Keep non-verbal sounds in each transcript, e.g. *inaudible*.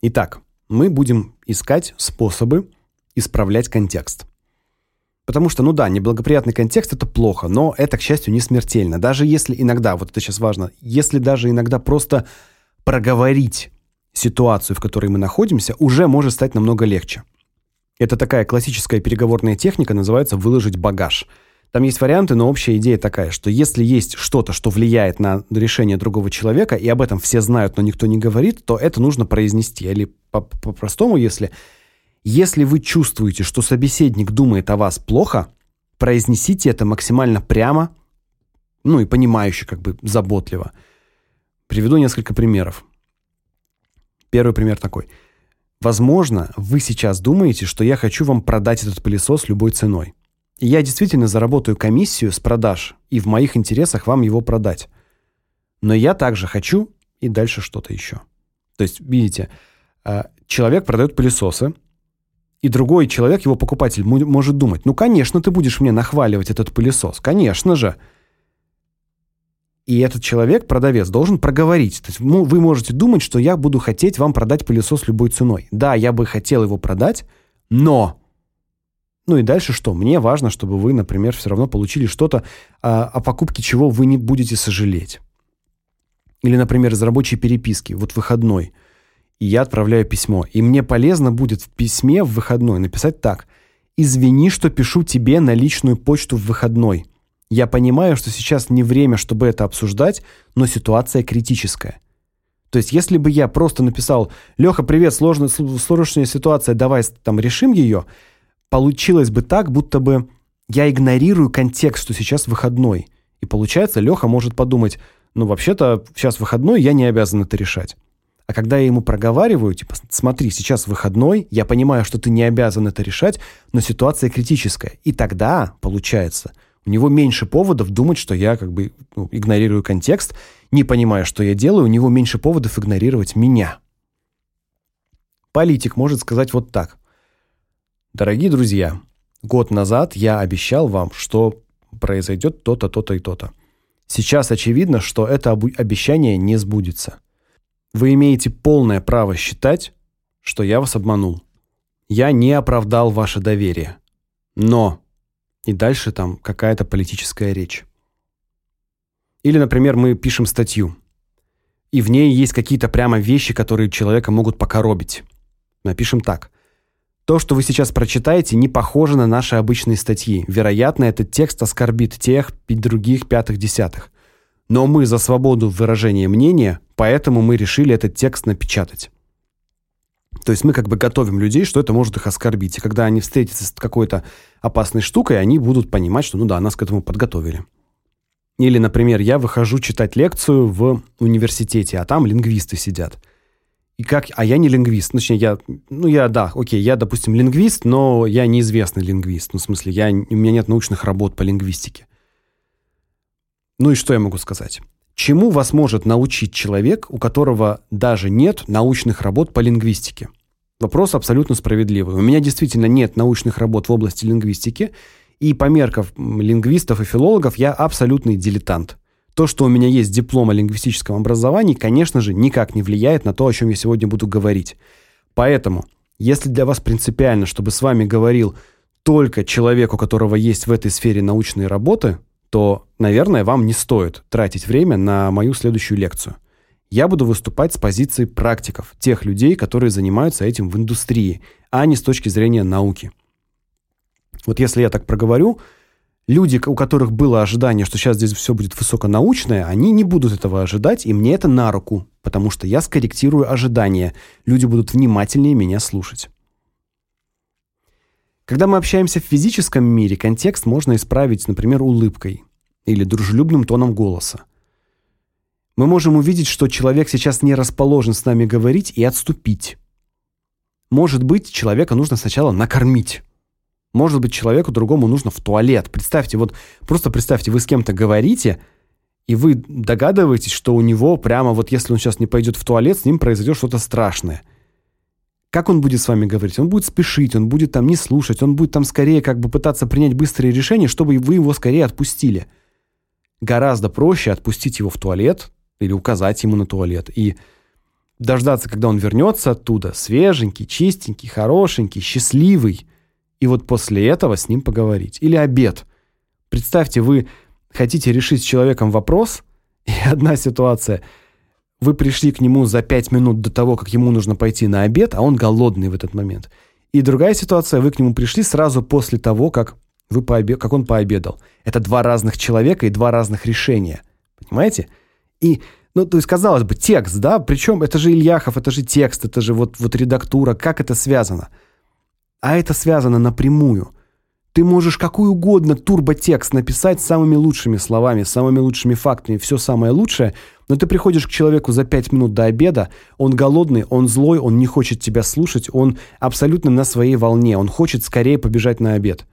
Итак, мы будем искать способы исправлять контекст. Потому что, ну да, неблагоприятный контекст это плохо, но это, к счастью, не смертельно. Даже если иногда, вот это сейчас важно, если даже иногда просто проговорить ситуацию, в которой мы находимся, уже может стать намного легче. Это такая классическая переговорная техника, называется выложить багаж. Там есть варианты, но общая идея такая, что если есть что-то, что влияет на решение другого человека, и об этом все знают, но никто не говорит, то это нужно произнести. Или по-простому, если если вы чувствуете, что собеседник думает о вас плохо, произнесите это максимально прямо, ну и понимающе, как бы заботливо. Приведу несколько примеров. Первый пример такой. Возможно, вы сейчас думаете, что я хочу вам продать этот пылесос любой ценой. Я действительно заработаю комиссию с продаж, и в моих интересах вам его продать. Но я также хочу и дальше что-то еще. То есть, видите, а, человек продает пылесосы, и другой человек, его покупатель, может думать: "Ну, конечно, ты будешь мне нахваливать этот пылесос. Конечно же". И этот человек, продавец, должен проговорить. То есть ну, вы можете думать, что я буду хотеть вам продать пылесос любой ценой. Да, я бы хотел его продать, но ну и дальше что? Мне важно, чтобы вы, например, все равно получили что-то, а, о покупке чего вы не будете сожалеть. Или, например, из рабочей переписки, вот выходной – и я отправляю письмо. И мне полезно будет в письме в выходной написать так: "Извини, что пишу тебе на личную почту в выходной. Я понимаю, что сейчас не время, чтобы это обсуждать, но ситуация критическая". То есть, если бы я просто написал: "Леха, привет, сложная сложная ситуация, давай там решим ее", получилось бы так, будто бы я игнорирую контекст, что сейчас выходной. И получается, Леха может подумать: "Ну, вообще-то сейчас выходной, я не обязан это решать". А когда я ему проговариваю, типа, смотри, сейчас выходной, я понимаю, что ты не обязан это решать, но ситуация критическая. И тогда, получается, у него меньше поводов думать, что я как бы ну, игнорирую контекст, не понимая, что я делаю, у него меньше поводов игнорировать меня. Политик может сказать вот так. Дорогие друзья, год назад я обещал вам, что произойдет то-то, то-то и то-то. Сейчас очевидно, что это обещание не сбудется. Вы имеете полное право считать, что я вас обманул. Я не оправдал ваше доверие. Но и дальше там какая-то политическая речь. Или, например, мы пишем статью, и в ней есть какие-то прямо вещи, которые человека могут покоробить. Напишем так: то, что вы сейчас прочитаете, не похоже на наши обычные статьи. Вероятно, этот текст оскорбит тех, других, пятых, десятых. Но мы за свободу выражения мнения, поэтому мы решили этот текст напечатать. То есть мы как бы готовим людей, что это может их оскорбить. И когда они встретятся с какой-то опасной штукой, они будут понимать, что ну да, нас к этому подготовили. Или, например, я выхожу читать лекцию в университете, а там лингвисты сидят. И как, а я не лингвист, точнее я, ну я да, окей, я, допустим, лингвист, но я неизвестный лингвист, ну в смысле я у меня нет научных работ по лингвистике. Ну и что я могу сказать? Чему вас может научить человек, у которого даже нет научных работ по лингвистике? Вопрос абсолютно справедливый. У меня действительно нет научных работ в области лингвистики, и по меркам лингвистов и филологов я абсолютный дилетант. То, что у меня есть диплом о лингвистическом образовании, конечно же, никак не влияет на то, о чем я сегодня буду говорить. Поэтому, если для вас принципиально, чтобы с вами говорил только человек, у которого есть в этой сфере научные работы, то, наверное, вам не стоит тратить время на мою следующую лекцию. Я буду выступать с позиции практиков, тех людей, которые занимаются этим в индустрии, а не с точки зрения науки. Вот если я так проговорю, люди, у которых было ожидание, что сейчас здесь все будет высоконаучное, они не будут этого ожидать, и мне это на руку, потому что я скорректирую ожидания. Люди будут внимательнее меня слушать. Когда мы общаемся в физическом мире, контекст можно исправить, например, улыбкой или дружелюбным тоном голоса. Мы можем увидеть, что человек сейчас не расположен с нами говорить и отступить. Может быть, человека нужно сначала накормить. Может быть, человеку другому нужно в туалет. Представьте, вот просто представьте, вы с кем-то говорите, и вы догадываетесь, что у него прямо вот если он сейчас не пойдет в туалет, с ним произойдет что-то страшное. Как он будет с вами говорить? Он будет спешить, он будет там не слушать, он будет там скорее как бы пытаться принять быстрые решения, чтобы вы его скорее отпустили. Гораздо проще отпустить его в туалет или указать ему на туалет и дождаться, когда он вернется оттуда, свеженький, чистенький, хорошенький, счастливый, и вот после этого с ним поговорить. Или обед. Представьте, вы хотите решить с человеком вопрос, *laughs* и одна ситуация – вы пришли к нему за пять минут до того, как ему нужно пойти на обед, а он голодный в этот момент. И другая ситуация, вы к нему пришли сразу после того, как вы пообед... как он пообедал. Это два разных человека и два разных решения. Понимаете? И ну, то есть, казалось бы, текст, да? Причем это же Ильяхов, это же текст, это же вот, вот редактура. Как это связано? А это связано напрямую. Ты можешь какой угодно турботекст написать самыми лучшими словами, самыми лучшими фактами, все самое лучшее, но ты приходишь к человеку за пять минут до обеда, он голодный, он злой, он не хочет тебя слушать, он абсолютно на своей волне, он хочет скорее побежать на обед.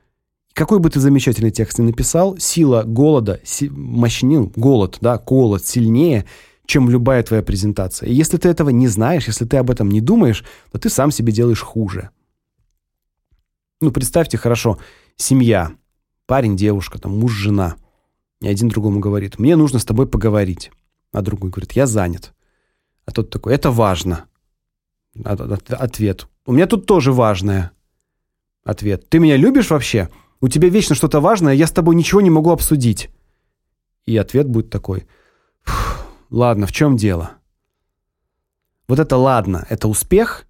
Какой бы ты замечательный текст ни написал, сила голода, си, мощнее, голод, да, голод сильнее – чем любая твоя презентация. И если ты этого не знаешь, если ты об этом не думаешь, то ты сам себе делаешь хуже. Ну, представьте, хорошо, семья, парень, девушка, там, муж, жена. И один другому говорит, мне нужно с тобой поговорить. А другой говорит, я занят. А тот такой, это важно. Ответ, у меня тут тоже важное. Ответ, ты меня любишь вообще? У тебя вечно что-то важное, я с тобой ничего не могу обсудить. И ответ будет такой, Ладно, в чем дело? Вот это ладно, это успех.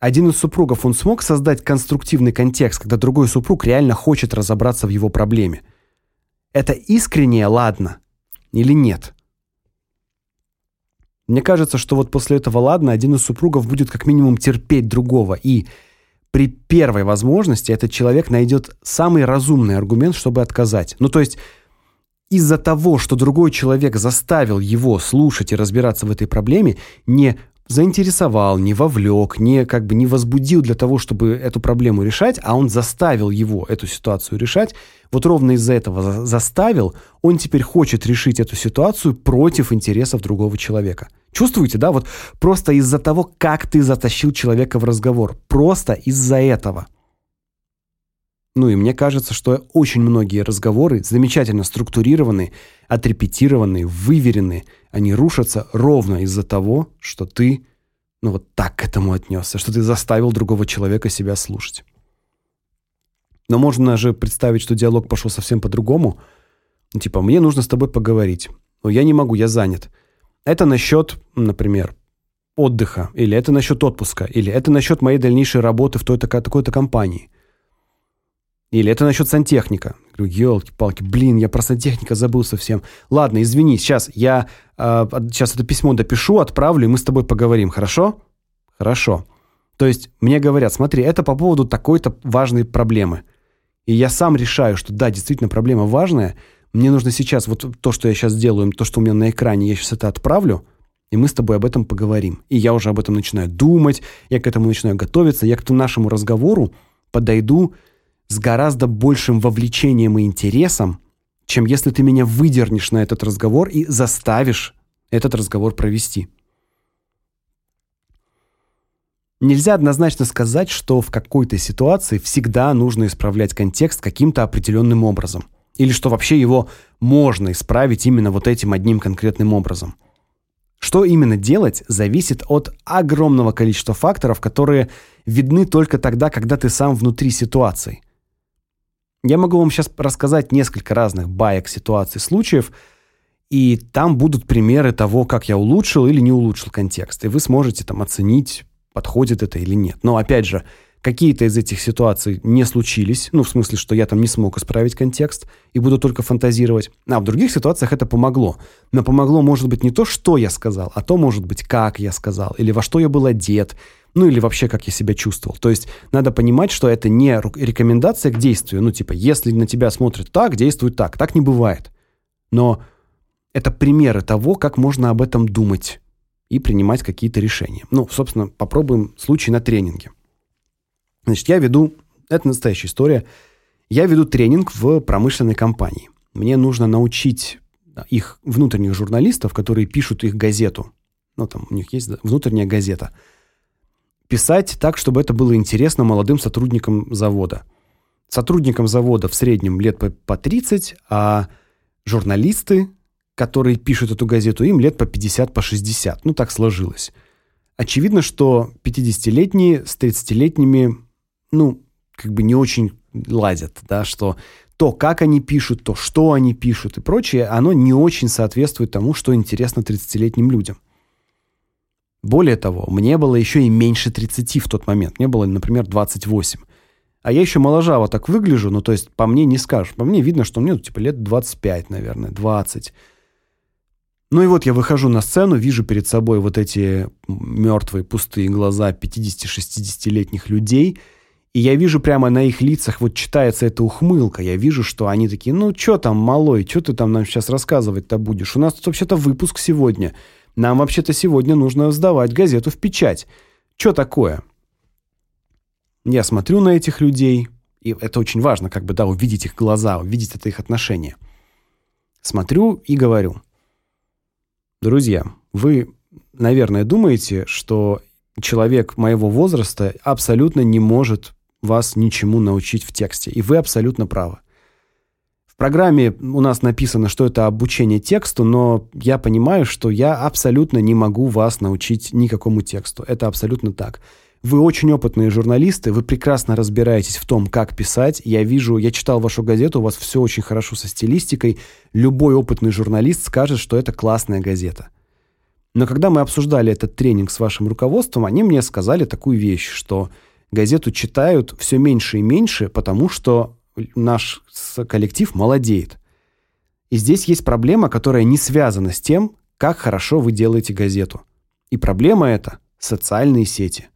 Один из супругов, он смог создать конструктивный контекст, когда другой супруг реально хочет разобраться в его проблеме. Это искреннее ладно или нет? Мне кажется, что вот после этого ладно один из супругов будет как минимум терпеть другого и при первой возможности этот человек найдет самый разумный аргумент, чтобы отказать. Ну, то есть из-за того, что другой человек заставил его слушать и разбираться в этой проблеме, не заинтересовал, не вовлек, не как бы не возбудил для того, чтобы эту проблему решать, а он заставил его эту ситуацию решать. Вот ровно из-за этого заставил, он теперь хочет решить эту ситуацию против интересов другого человека. Чувствуете, да? Вот просто из-за того, как ты затащил человека в разговор, просто из-за этого. Ну и мне кажется, что очень многие разговоры замечательно структурированы, отрепетированы, выверены. Они рушатся ровно из-за того, что ты, ну вот так к этому отнесся, что ты заставил другого человека себя слушать. Но можно же представить, что диалог пошел совсем по-другому. Ну, типа, мне нужно с тобой поговорить. Но я не могу, я занят. Это насчет, например, отдыха, или это насчет отпуска, или это насчет моей дальнейшей работы в той-то такой-то компании – или это насчет сантехника. Говорю, елки-палки, блин, я про сантехника забыл совсем. Ладно, извини, сейчас я э, сейчас это письмо допишу, отправлю, и мы с тобой поговорим, хорошо? Хорошо. То есть мне говорят, смотри, это по поводу такой-то важной проблемы. И я сам решаю, что да, действительно проблема важная. Мне нужно сейчас вот то, что я сейчас делаю, то, что у меня на экране, я сейчас это отправлю, и мы с тобой об этом поговорим. И я уже об этом начинаю думать, я к этому начинаю готовиться, я к нашему разговору подойду с гораздо большим вовлечением и интересом, чем если ты меня выдернешь на этот разговор и заставишь этот разговор провести. Нельзя однозначно сказать, что в какой-то ситуации всегда нужно исправлять контекст каким-то определенным образом, или что вообще его можно исправить именно вот этим одним конкретным образом. Что именно делать, зависит от огромного количества факторов, которые видны только тогда, когда ты сам внутри ситуации. Я могу вам сейчас рассказать несколько разных баек, ситуаций, случаев, и там будут примеры того, как я улучшил или не улучшил контекст. И вы сможете там оценить, подходит это или нет. Но опять же, какие-то из этих ситуаций не случились, ну, в смысле, что я там не смог исправить контекст и буду только фантазировать. А в других ситуациях это помогло. Но помогло, может быть, не то, что я сказал, а то, может быть, как я сказал, или во что я был одет, ну или вообще как я себя чувствовал. То есть надо понимать, что это не рекомендация к действию. Ну типа, если на тебя смотрят так, действуй так. Так не бывает. Но это примеры того, как можно об этом думать и принимать какие-то решения. Ну, собственно, попробуем случай на тренинге. Значит, я веду, это настоящая история, я веду тренинг в промышленной компании. Мне нужно научить их внутренних журналистов, которые пишут их газету. Ну, там у них есть внутренняя газета – писать так, чтобы это было интересно молодым сотрудникам завода. Сотрудникам завода в среднем лет по, по 30, а журналисты, которые пишут эту газету, им лет по 50, по 60. Ну так сложилось. очевидно, что 50-летние с 30-летними, ну, как бы не очень ладят, да, что то, как они пишут, то, что они пишут и прочее, оно не очень соответствует тому, что интересно 30-летним людям. Более того, мне было еще и меньше 30 в тот момент. Мне было, например, 28. А я еще моложаво так выгляжу, ну, то есть по мне не скажешь. По мне видно, что мне, ну, типа, лет 25, наверное, 20. Ну и вот я выхожу на сцену, вижу перед собой вот эти мертвые пустые глаза 50-60-летних людей, и я вижу прямо на их лицах, вот читается эта ухмылка. Я вижу, что они такие, ну, что там, малой, что ты там нам сейчас рассказывать-то будешь? У нас тут вообще-то выпуск сегодня. Нам вообще-то сегодня нужно сдавать газету в печать. Что такое? Я смотрю на этих людей, и это очень важно, как бы, да, увидеть их глаза, увидеть это их отношение. Смотрю и говорю. Друзья, вы, наверное, думаете, что человек моего возраста абсолютно не может вас ничему научить в тексте, и вы абсолютно правы. Программе у нас написано, что это обучение тексту, но я понимаю, что я абсолютно не могу вас научить никакому тексту. Это абсолютно так. Вы очень опытные журналисты, вы прекрасно разбираетесь в том, как писать. Я вижу, я читал вашу газету, у вас все очень хорошо со стилистикой. Любой опытный журналист скажет, что это классная газета. Но когда мы обсуждали этот тренинг с вашим руководством, они мне сказали такую вещь, что газету читают все меньше и меньше, потому что наш коллектив молодеет. И здесь есть проблема, которая не связана с тем, как хорошо вы делаете газету. И проблема эта социальные сети.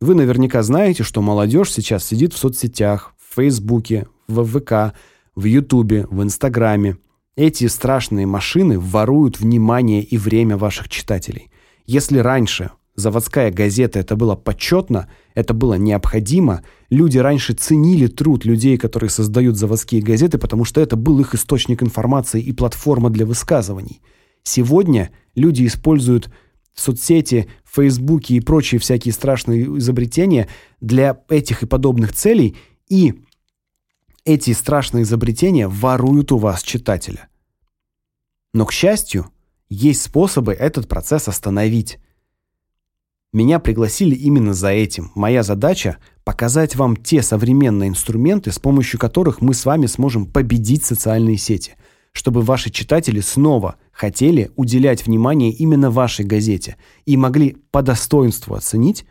Вы наверняка знаете, что молодежь сейчас сидит в соцсетях, в Фейсбуке, в ВК, в Ютубе, в Инстаграме. Эти страшные машины воруют внимание и время ваших читателей. Если раньше заводская газета это было почетно, это было необходимо, люди раньше ценили труд людей, которые создают заводские газеты, потому что это был их источник информации и платформа для высказываний. Сегодня люди используют соцсети, Фейсбуке и прочие всякие страшные изобретения для этих и подобных целей, и эти страшные изобретения воруют у вас читателя. Но, к счастью, есть способы этот процесс остановить. Меня пригласили именно за этим. Моя задача – показать вам те современные инструменты, с помощью которых мы с вами сможем победить социальные сети, чтобы ваши читатели снова хотели уделять внимание именно вашей газете и могли по достоинству оценить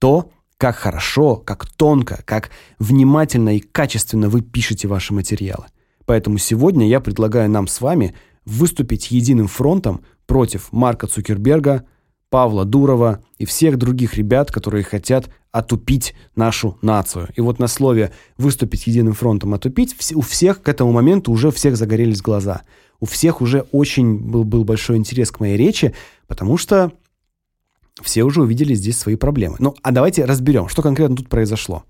то, как хорошо, как тонко, как внимательно и качественно вы пишете ваши материалы. Поэтому сегодня я предлагаю нам с вами выступить единым фронтом против Марка Цукерберга, Павла Дурова и всех других ребят, которые хотят отупить нашу нацию. И вот на слове «выступить единым фронтом отупить» у всех к этому моменту уже всех загорелись глаза – у всех уже очень был, был большой интерес к моей речи, потому что все уже увидели здесь свои проблемы. Ну, а давайте разберем, что конкретно тут произошло.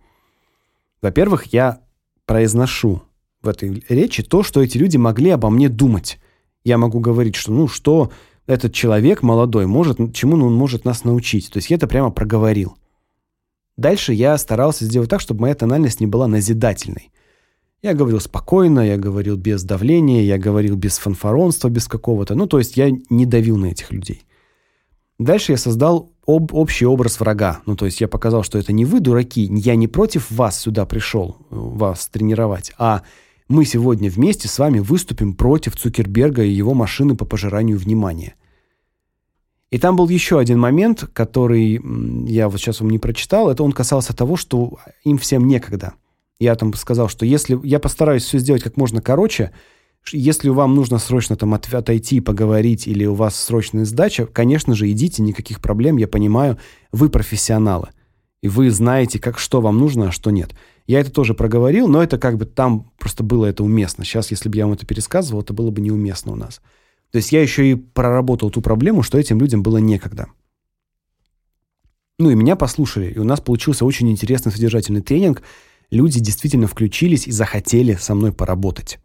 Во-первых, я произношу в этой речи то, что эти люди могли обо мне думать. Я могу говорить, что ну что этот человек молодой может, чему он может нас научить. То есть я это прямо проговорил. Дальше я старался сделать так, чтобы моя тональность не была назидательной. Я говорил спокойно, я говорил без давления, я говорил без фанфаронства, без какого-то. Ну, то есть я не давил на этих людей. Дальше я создал об, общий образ врага. Ну, то есть я показал, что это не вы, дураки, я не против вас сюда пришел, вас тренировать, а мы сегодня вместе с вами выступим против Цукерберга и его машины по пожиранию внимания. И там был еще один момент, который я вот сейчас вам не прочитал. Это он касался того, что им всем некогда. Я там сказал, что если я постараюсь все сделать как можно короче, если вам нужно срочно там от, отойти, поговорить или у вас срочная сдача, конечно же, идите, никаких проблем, я понимаю, вы профессионалы. И вы знаете, как что вам нужно, а что нет. Я это тоже проговорил, но это как бы там просто было это уместно. Сейчас, если бы я вам это пересказывал, это было бы неуместно у нас. То есть я еще и проработал ту проблему, что этим людям было некогда. Ну и меня послушали, и у нас получился очень интересный содержательный тренинг – люди действительно включились и захотели со мной поработать.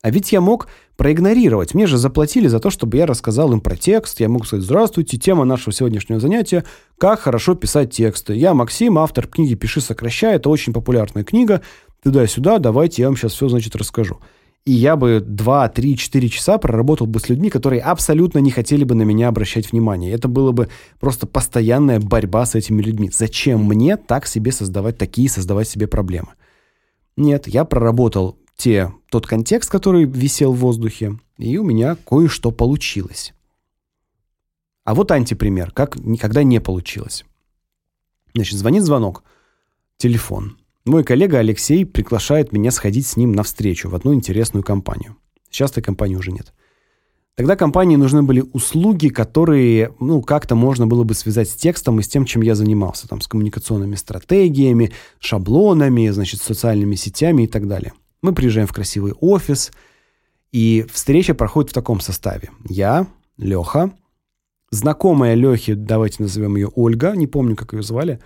А ведь я мог проигнорировать. Мне же заплатили за то, чтобы я рассказал им про текст. Я мог сказать, здравствуйте, тема нашего сегодняшнего занятия – как хорошо писать тексты. Я Максим, автор книги «Пиши, сокращай». Это очень популярная книга. Туда-сюда, давайте я вам сейчас все, значит, расскажу. И я бы 2, 3, 4 часа проработал бы с людьми, которые абсолютно не хотели бы на меня обращать внимание. Это было бы просто постоянная борьба с этими людьми. Зачем мне так себе создавать такие, создавать себе проблемы? Нет, я проработал те, тот контекст, который висел в воздухе, и у меня кое-что получилось. А вот антипример, как никогда не получилось. Значит, звонит звонок. Телефон. Мой коллега Алексей приглашает меня сходить с ним на встречу в одну интересную компанию. Сейчас этой компании уже нет. Тогда компании нужны были услуги, которые, ну, как-то можно было бы связать с текстом и с тем, чем я занимался, там, с коммуникационными стратегиями, шаблонами, значит, социальными сетями и так далее. Мы приезжаем в красивый офис, и встреча проходит в таком составе. Я, Леха, знакомая Лехи, давайте назовем ее Ольга, не помню, как ее звали,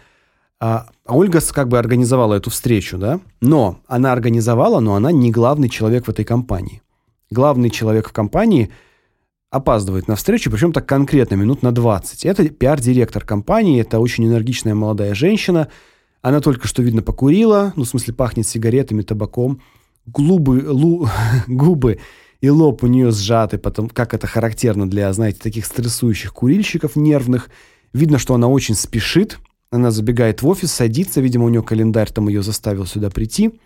а Ольга как бы организовала эту встречу, да? Но она организовала, но она не главный человек в этой компании. Главный человек в компании опаздывает на встречу, причем так конкретно, минут на 20. Это пиар-директор компании, это очень энергичная молодая женщина. Она только что, видно, покурила, ну, в смысле, пахнет сигаретами, табаком. Губы, лу, *laughs* губы и лоб у нее сжаты, потом, как это характерно для, знаете, таких стрессующих курильщиков нервных. Видно, что она очень спешит, она забегает в офис, садится, видимо, у нее календарь там ее заставил сюда прийти.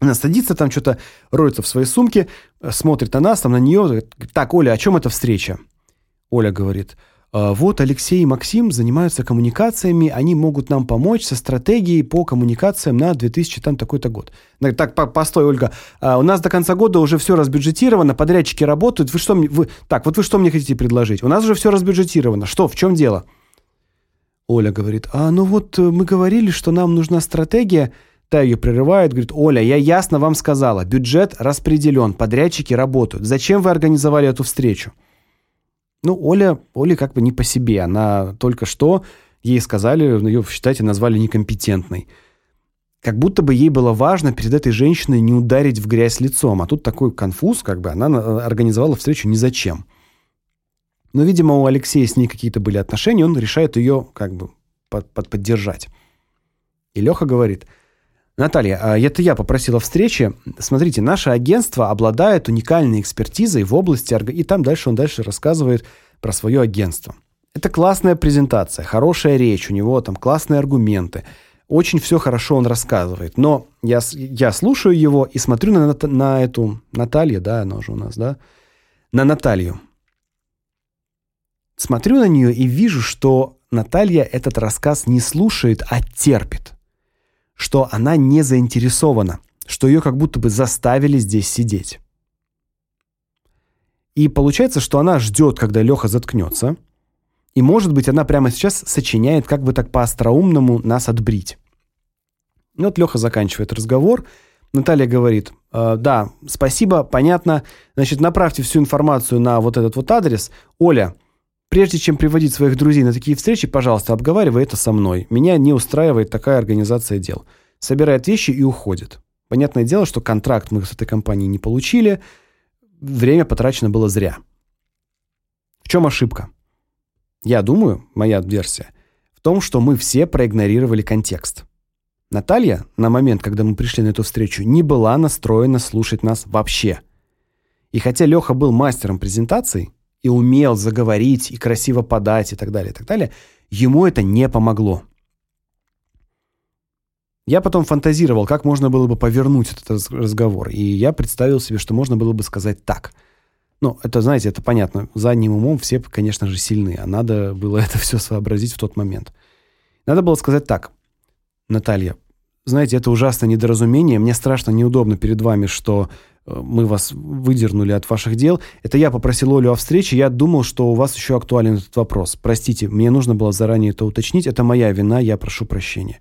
Она садится там, что-то роется в своей сумке, смотрит на нас, там на нее. Так, Оля, о чем эта встреча? Оля говорит, «А, вот Алексей и Максим занимаются коммуникациями, они могут нам помочь со стратегией по коммуникациям на 2000 там такой-то год. Так, по постой, Ольга, а у нас до конца года уже все разбюджетировано, подрядчики работают. Вы что мне вы Так, вот вы что мне хотите предложить? У нас уже все разбюджетировано. Что, в чем дело? Оля говорит, а ну вот э, мы говорили, что нам нужна стратегия. Та ее прерывает, говорит, Оля, я ясно вам сказала, бюджет распределен, подрядчики работают. Зачем вы организовали эту встречу? Ну, Оля, Оля как бы не по себе. Она только что, ей сказали, ее, считайте, назвали некомпетентной. Как будто бы ей было важно перед этой женщиной не ударить в грязь лицом. А тут такой конфуз, как бы она э, организовала встречу ни зачем. Но, видимо, у Алексея с ней какие-то были отношения, он решает ее как бы под, под поддержать. И Леха говорит: "Наталья, а это я попросила встречи. Смотрите, наше агентство обладает уникальной экспертизой в области и там дальше он дальше рассказывает про свое агентство. Это классная презентация, хорошая речь, у него там классные аргументы. Очень все хорошо он рассказывает. Но я я слушаю его и смотрю на на эту Наталью, да, она уже у нас, да? На Наталью. Смотрю на нее и вижу, что Наталья этот рассказ не слушает, а терпит. Что она не заинтересована, что ее как будто бы заставили здесь сидеть. И получается, что она ждет, когда Леха заткнется, и, может быть, она прямо сейчас сочиняет, как бы так по-остроумному нас отбрить. И вот Леха заканчивает разговор. Наталья говорит: э, "Да, спасибо, понятно. Значит, направьте всю информацию на вот этот вот адрес. Оля, Прежде чем приводить своих друзей на такие встречи, пожалуйста, обговаривай это со мной. Меня не устраивает такая организация дел. Собирает вещи и уходит. Понятное дело, что контракт мы с этой компанией не получили. Время потрачено было зря. В чем ошибка? Я думаю, моя версия в том, что мы все проигнорировали контекст. Наталья на момент, когда мы пришли на эту встречу, не была настроена слушать нас вообще. И хотя Леха был мастером презентаций, и умел заговорить и красиво подать и так далее, и так далее, ему это не помогло. Я потом фантазировал, как можно было бы повернуть этот разговор, и я представил себе, что можно было бы сказать так. Ну, это, знаете, это понятно. Задним умом все, конечно же, сильны, а надо было это все сообразить в тот момент. Надо было сказать так. Наталья, знаете, это ужасное недоразумение. Мне страшно неудобно перед вами, что мы вас выдернули от ваших дел. Это я попросил Олю о встрече. Я думал, что у вас еще актуален этот вопрос. Простите, мне нужно было заранее это уточнить. Это моя вина, я прошу прощения.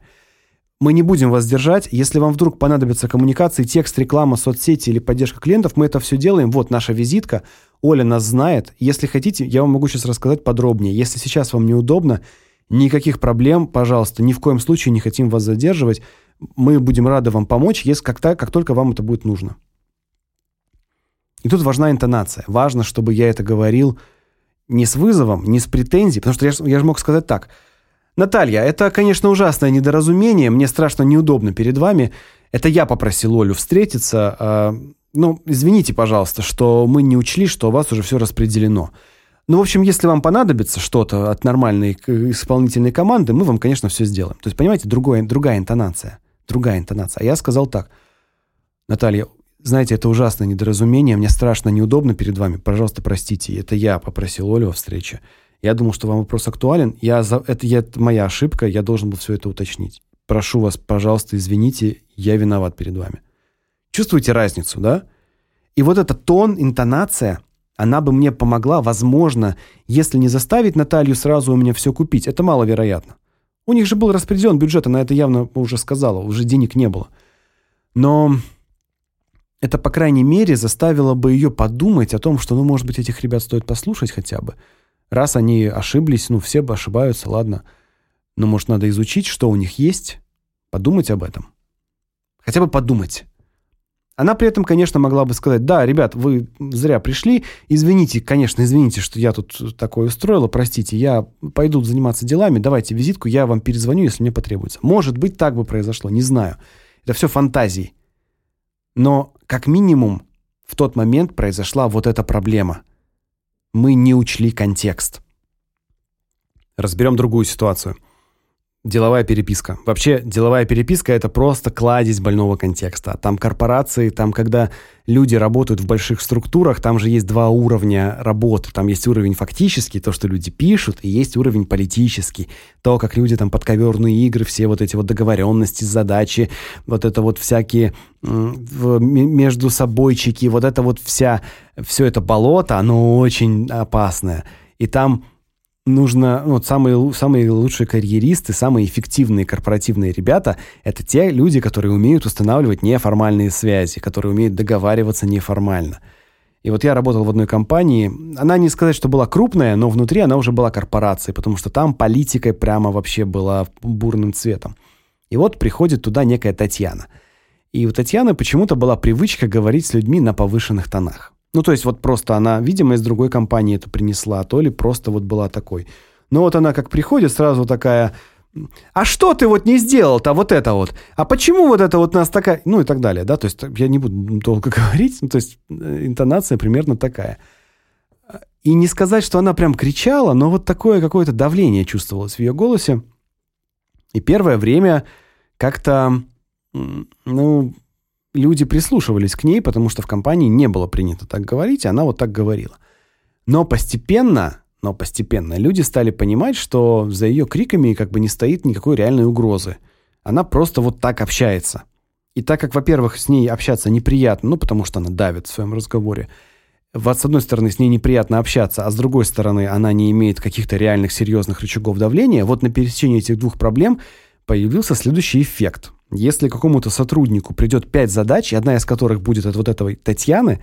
Мы не будем вас держать. Если вам вдруг понадобятся коммуникации, текст, реклама, соцсети или поддержка клиентов, мы это все делаем. Вот наша визитка. Оля нас знает. Если хотите, я вам могу сейчас рассказать подробнее. Если сейчас вам неудобно, никаких проблем, пожалуйста, ни в коем случае не хотим вас задерживать. Мы будем рады вам помочь, если как, -то, как только вам это будет нужно. И тут важна интонация. Важно, чтобы я это говорил не с вызовом, не с претензией, потому что я, я же мог сказать так. Наталья, это, конечно, ужасное недоразумение, мне страшно неудобно перед вами. Это я попросил Олю встретиться. А, ну, извините, пожалуйста, что мы не учли, что у вас уже все распределено. Ну, в общем, если вам понадобится что-то от нормальной исполнительной команды, мы вам, конечно, все сделаем. То есть, понимаете, другое, другая интонация. Другая интонация. А я сказал так. Наталья, знаете, это ужасное недоразумение, мне страшно неудобно перед вами. Пожалуйста, простите. Это я попросил Олю о встрече. Я думал, что вам вопрос актуален. Я за это, я, это моя ошибка, я должен был все это уточнить. Прошу вас, пожалуйста, извините, я виноват перед вами. Чувствуете разницу, да? И вот этот тон, интонация, она бы мне помогла, возможно, если не заставить Наталью сразу у меня все купить. Это маловероятно. У них же был распределен бюджет, она это явно уже сказала, уже денег не было. Но это, по крайней мере, заставило бы ее подумать о том, что, ну, может быть, этих ребят стоит послушать хотя бы. Раз они ошиблись, ну, все бы ошибаются, ладно. Но, может, надо изучить, что у них есть, подумать об этом. Хотя бы подумать. Она при этом, конечно, могла бы сказать, да, ребят, вы зря пришли, извините, конечно, извините, что я тут такое устроила, простите, я пойду заниматься делами, давайте визитку, я вам перезвоню, если мне потребуется. Может быть, так бы произошло, не знаю. Это все фантазии. Но, как минимум, в тот момент произошла вот эта проблема. Мы не учли контекст. Разберем другую ситуацию – Деловая переписка. Вообще, деловая переписка – это просто кладезь больного контекста. Там корпорации, там, когда люди работают в больших структурах, там же есть два уровня работы. Там есть уровень фактический, то, что люди пишут, и есть уровень политический. То, как люди там подковерные игры, все вот эти вот договоренности, задачи, вот это вот всякие между собойчики, вот это вот вся, все это болото, оно очень опасное. И там нужно, ну, вот самые, самые лучшие карьеристы, самые эффективные корпоративные ребята – это те люди, которые умеют устанавливать неформальные связи, которые умеют договариваться неформально. И вот я работал в одной компании, она не сказать, что была крупная, но внутри она уже была корпорацией, потому что там политика прямо вообще была бурным цветом. И вот приходит туда некая Татьяна. И у Татьяны почему-то была привычка говорить с людьми на повышенных тонах. Ну, то есть вот просто она, видимо, из другой компании это принесла, то ли просто вот была такой. Но вот она как приходит, сразу такая... А что ты вот не сделал-то, вот это вот? А почему вот это вот нас такая... Ну и так далее, да? То есть я не буду *laughs* долго говорить, ну, то есть э, интонация примерно такая. И не сказать, что она прям кричала, но вот такое какое-то давление чувствовалось в ее голосе. И первое время как-то, ну, люди прислушивались к ней, потому что в компании не было принято так говорить, и она вот так говорила. Но постепенно, но постепенно люди стали понимать, что за ее криками как бы не стоит никакой реальной угрозы. Она просто вот так общается. И так как, во-первых, с ней общаться неприятно, ну, потому что она давит в своем разговоре, вот с одной стороны, с ней неприятно общаться, а с другой стороны, она не имеет каких-то реальных серьезных рычагов давления, вот на пересечении этих двух проблем появился следующий эффект. Если какому-то сотруднику придет пять задач, и одна из которых будет от вот этого Татьяны,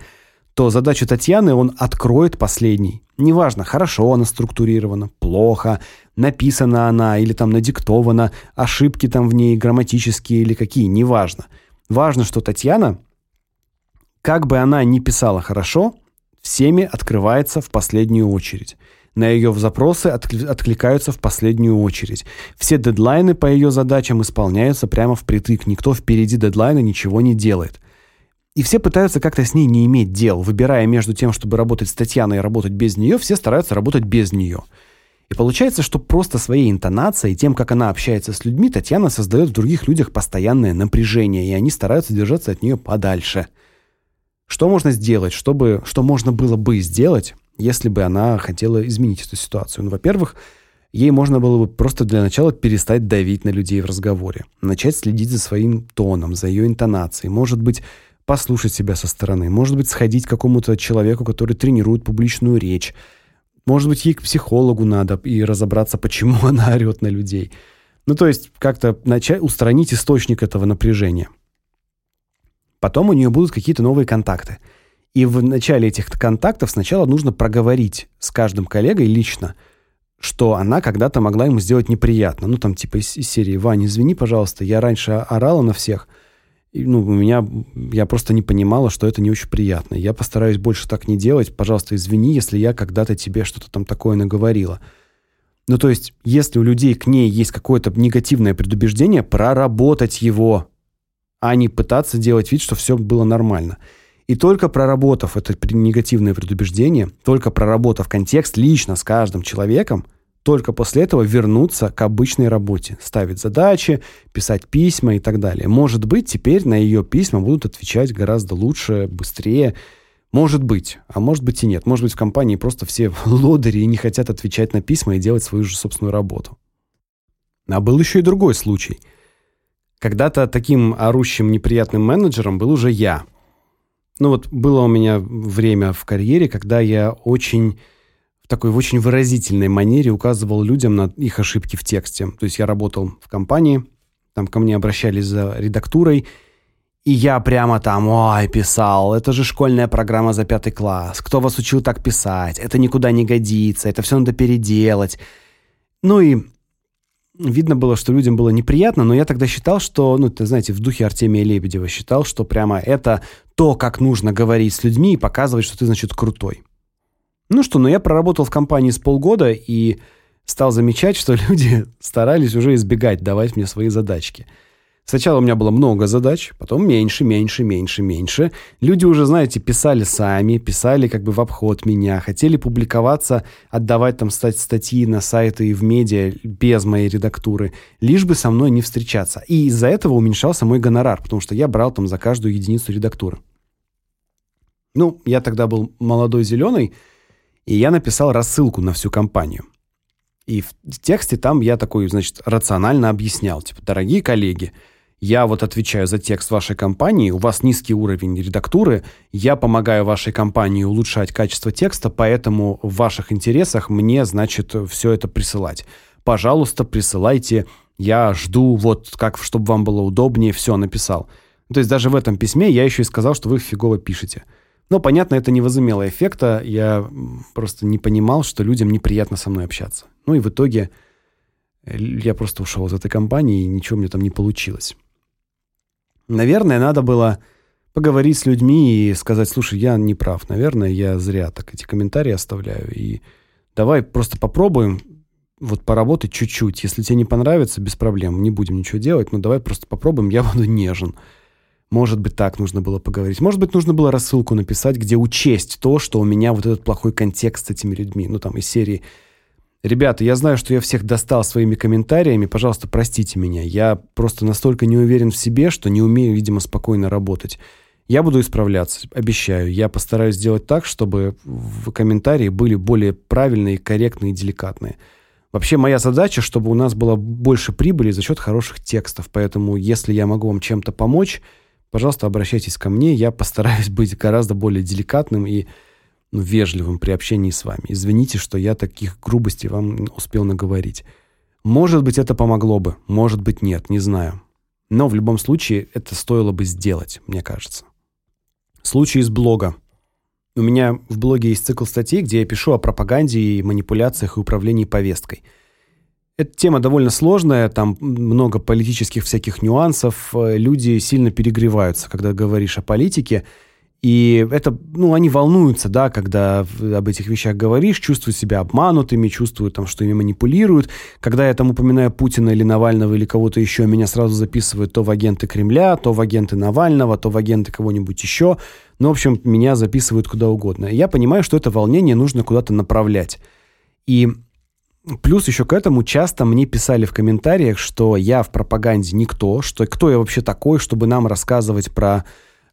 то задачу Татьяны он откроет последней. Неважно, хорошо она структурирована, плохо, написана она или там надиктована, ошибки там в ней грамматические или какие, неважно. Важно, что Татьяна, как бы она ни писала хорошо, всеми открывается в последнюю очередь. На ее запросы откликаются в последнюю очередь. Все дедлайны по ее задачам исполняются прямо впритык. Никто впереди дедлайна ничего не делает. И все пытаются как-то с ней не иметь дел, выбирая между тем, чтобы работать с Татьяной и работать без нее, все стараются работать без нее. И получается, что просто своей интонацией, тем, как она общается с людьми, Татьяна создает в других людях постоянное напряжение, и они стараются держаться от нее подальше. Что можно сделать, чтобы, что можно было бы сделать, если бы она хотела изменить эту ситуацию. Ну, во-первых, ей можно было бы просто для начала перестать давить на людей в разговоре, начать следить за своим тоном, за ее интонацией, может быть, послушать себя со стороны, может быть, сходить к какому-то человеку, который тренирует публичную речь, может быть, ей к психологу надо и разобраться, почему *laughs* она орет на людей. Ну, то есть как-то начать устранить источник этого напряжения. Потом у нее будут какие-то новые контакты – и в начале этих контактов сначала нужно проговорить с каждым коллегой лично, что она когда-то могла ему сделать неприятно. Ну, там, типа из, из серии «Вань, извини, пожалуйста, я раньше орала на всех». И, ну, у меня... Я просто не понимала, что это не очень приятно. Я постараюсь больше так не делать. Пожалуйста, извини, если я когда-то тебе что-то там такое наговорила. Ну, то есть, если у людей к ней есть какое-то негативное предубеждение, проработать его, а не пытаться делать вид, что все было нормально. И только проработав это негативное предубеждение, только проработав контекст лично с каждым человеком, только после этого вернуться к обычной работе, ставить задачи, писать письма и так далее. Может быть, теперь на ее письма будут отвечать гораздо лучше, быстрее. Может быть, а может быть и нет. Может быть, в компании просто все *laughs* лодыри и не хотят отвечать на письма и делать свою же собственную работу. А был еще и другой случай. Когда-то таким орущим неприятным менеджером был уже я. Ну вот было у меня время в карьере, когда я очень в такой в очень выразительной манере указывал людям на их ошибки в тексте. То есть я работал в компании, там ко мне обращались за редактурой, и я прямо там, ой, писал, это же школьная программа за пятый класс. Кто вас учил так писать? Это никуда не годится, это все надо переделать. Ну и видно было, что людям было неприятно, но я тогда считал, что, ну, ты знаете, в духе Артемия Лебедева считал, что прямо это то, как нужно говорить с людьми и показывать, что ты, значит, крутой. Ну что, ну я проработал в компании с полгода и стал замечать, что *laughs* люди старались уже избегать давать мне свои задачки – Сначала у меня было много задач, потом меньше, меньше, меньше, меньше. Люди уже, знаете, писали сами, писали как бы в обход меня, хотели публиковаться, отдавать там стать статьи на сайты и в медиа без моей редактуры, лишь бы со мной не встречаться. И из-за этого уменьшался мой гонорар, потому что я брал там за каждую единицу редактуры. Ну, я тогда был молодой зеленый, и я написал рассылку на всю компанию. И в тексте там я такой, значит, рационально объяснял, типа, дорогие коллеги, я вот отвечаю за текст вашей компании, у вас низкий уровень редактуры, я помогаю вашей компании улучшать качество текста, поэтому в ваших интересах мне, значит, все это присылать. Пожалуйста, присылайте. Я жду вот как чтобы вам было удобнее, все написал. То есть даже в этом письме я еще и сказал, что вы фигово пишете. Но понятно, это не возымело эффекта. Я просто не понимал, что людям неприятно со мной общаться. Ну и в итоге я просто ушел из этой компании, и ничего мне там не получилось. Наверное, надо было поговорить с людьми и сказать, слушай, я не прав, наверное, я зря так эти комментарии оставляю. И давай просто попробуем вот поработать чуть-чуть. Если тебе не понравится, без проблем, не будем ничего делать, но давай просто попробуем, я *laughs* буду нежен. Может быть, так нужно было поговорить. Может быть, нужно было рассылку написать, где учесть то, что у меня вот этот плохой контекст с этими людьми. Ну, там, из серии Ребята, я знаю, что я всех достал своими комментариями. Пожалуйста, простите меня. Я просто настолько не уверен в себе, что не умею, видимо, спокойно работать. Я буду исправляться, обещаю. Я постараюсь сделать так, чтобы в комментарии были более правильные, корректные и деликатные. Вообще моя задача, чтобы у нас было больше прибыли за счет хороших текстов. Поэтому, если я могу вам чем-то помочь, пожалуйста, обращайтесь ко мне. Я постараюсь *laughs* быть гораздо более деликатным и вежливым при общении с вами. Извините, что я таких грубостей вам успел наговорить. Может быть, это помогло бы, может быть, нет, не знаю. Но в любом случае это стоило бы сделать, мне кажется. Случай из блога. У меня в блоге есть цикл статей, где я пишу о пропаганде и манипуляциях и управлении повесткой. Эта тема довольно сложная, там много политических всяких нюансов, люди сильно перегреваются, когда говоришь о политике – и это, ну, они волнуются, да, когда об этих вещах говоришь, чувствуют себя обманутыми, чувствуют там, что ими манипулируют. Когда я там упоминаю Путина или Навального или кого-то еще, меня сразу записывают то в агенты Кремля, то в агенты Навального, то в агенты кого-нибудь еще. Ну, в общем, меня записывают куда угодно. я понимаю, что это волнение нужно куда-то направлять. И Плюс еще к этому часто мне писали в комментариях, что я в пропаганде никто, что кто я вообще такой, чтобы нам рассказывать про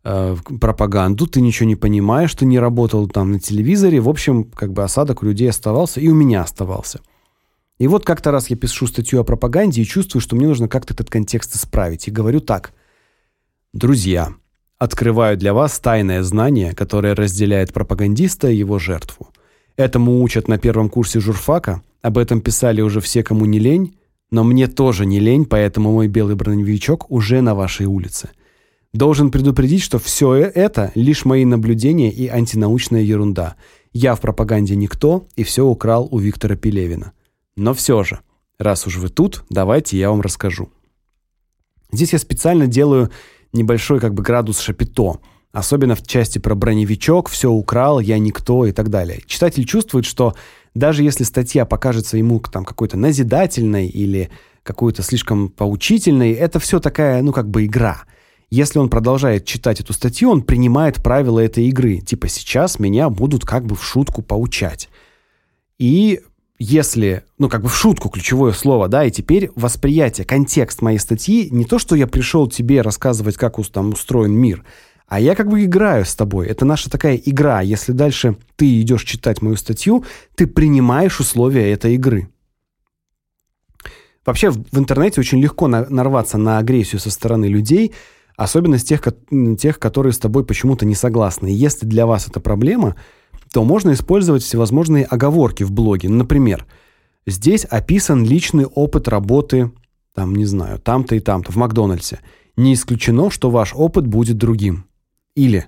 э, пропаганду, ты ничего не понимаешь, ты не работал там на телевизоре. В общем, как бы осадок у людей оставался, и у меня оставался. И вот как-то раз я пишу статью о пропаганде и чувствую, что мне нужно как-то этот контекст исправить. И говорю так. Друзья, открываю для вас тайное знание, которое разделяет пропагандиста и его жертву. Этому учат на первом курсе журфака, об этом писали уже все, кому не лень, но мне тоже не лень, поэтому мой белый броневичок уже на вашей улице. Должен предупредить, что все это лишь мои наблюдения и антинаучная ерунда. Я в пропаганде никто и все украл у Виктора Пелевина. Но все же, раз уж вы тут, давайте я вам расскажу. Здесь я специально делаю небольшой как бы градус шапито, особенно в части про броневичок, все украл, я никто и так далее. Читатель чувствует, что даже если статья покажется ему там какой-то назидательной или какой-то слишком поучительной, это все такая, ну как бы игра – Если он продолжает читать эту статью, он принимает правила этой игры. Типа сейчас меня будут как бы в шутку поучать. И если, ну как бы в шутку ключевое слово, да, и теперь восприятие, контекст моей статьи не то, что я пришел тебе рассказывать, как там устроен мир, а я как бы играю с тобой. Это наша такая игра. Если дальше ты идешь читать мою статью, ты принимаешь условия этой игры. Вообще в интернете очень легко нарваться на агрессию со стороны людей, особенно с тех, тех, которые с тобой почему-то не согласны. Если для вас это проблема, то можно использовать всевозможные оговорки в блоге. Например, здесь описан личный опыт работы, там, не знаю, там-то и там-то в Макдональдсе. Не исключено, что ваш опыт будет другим. Или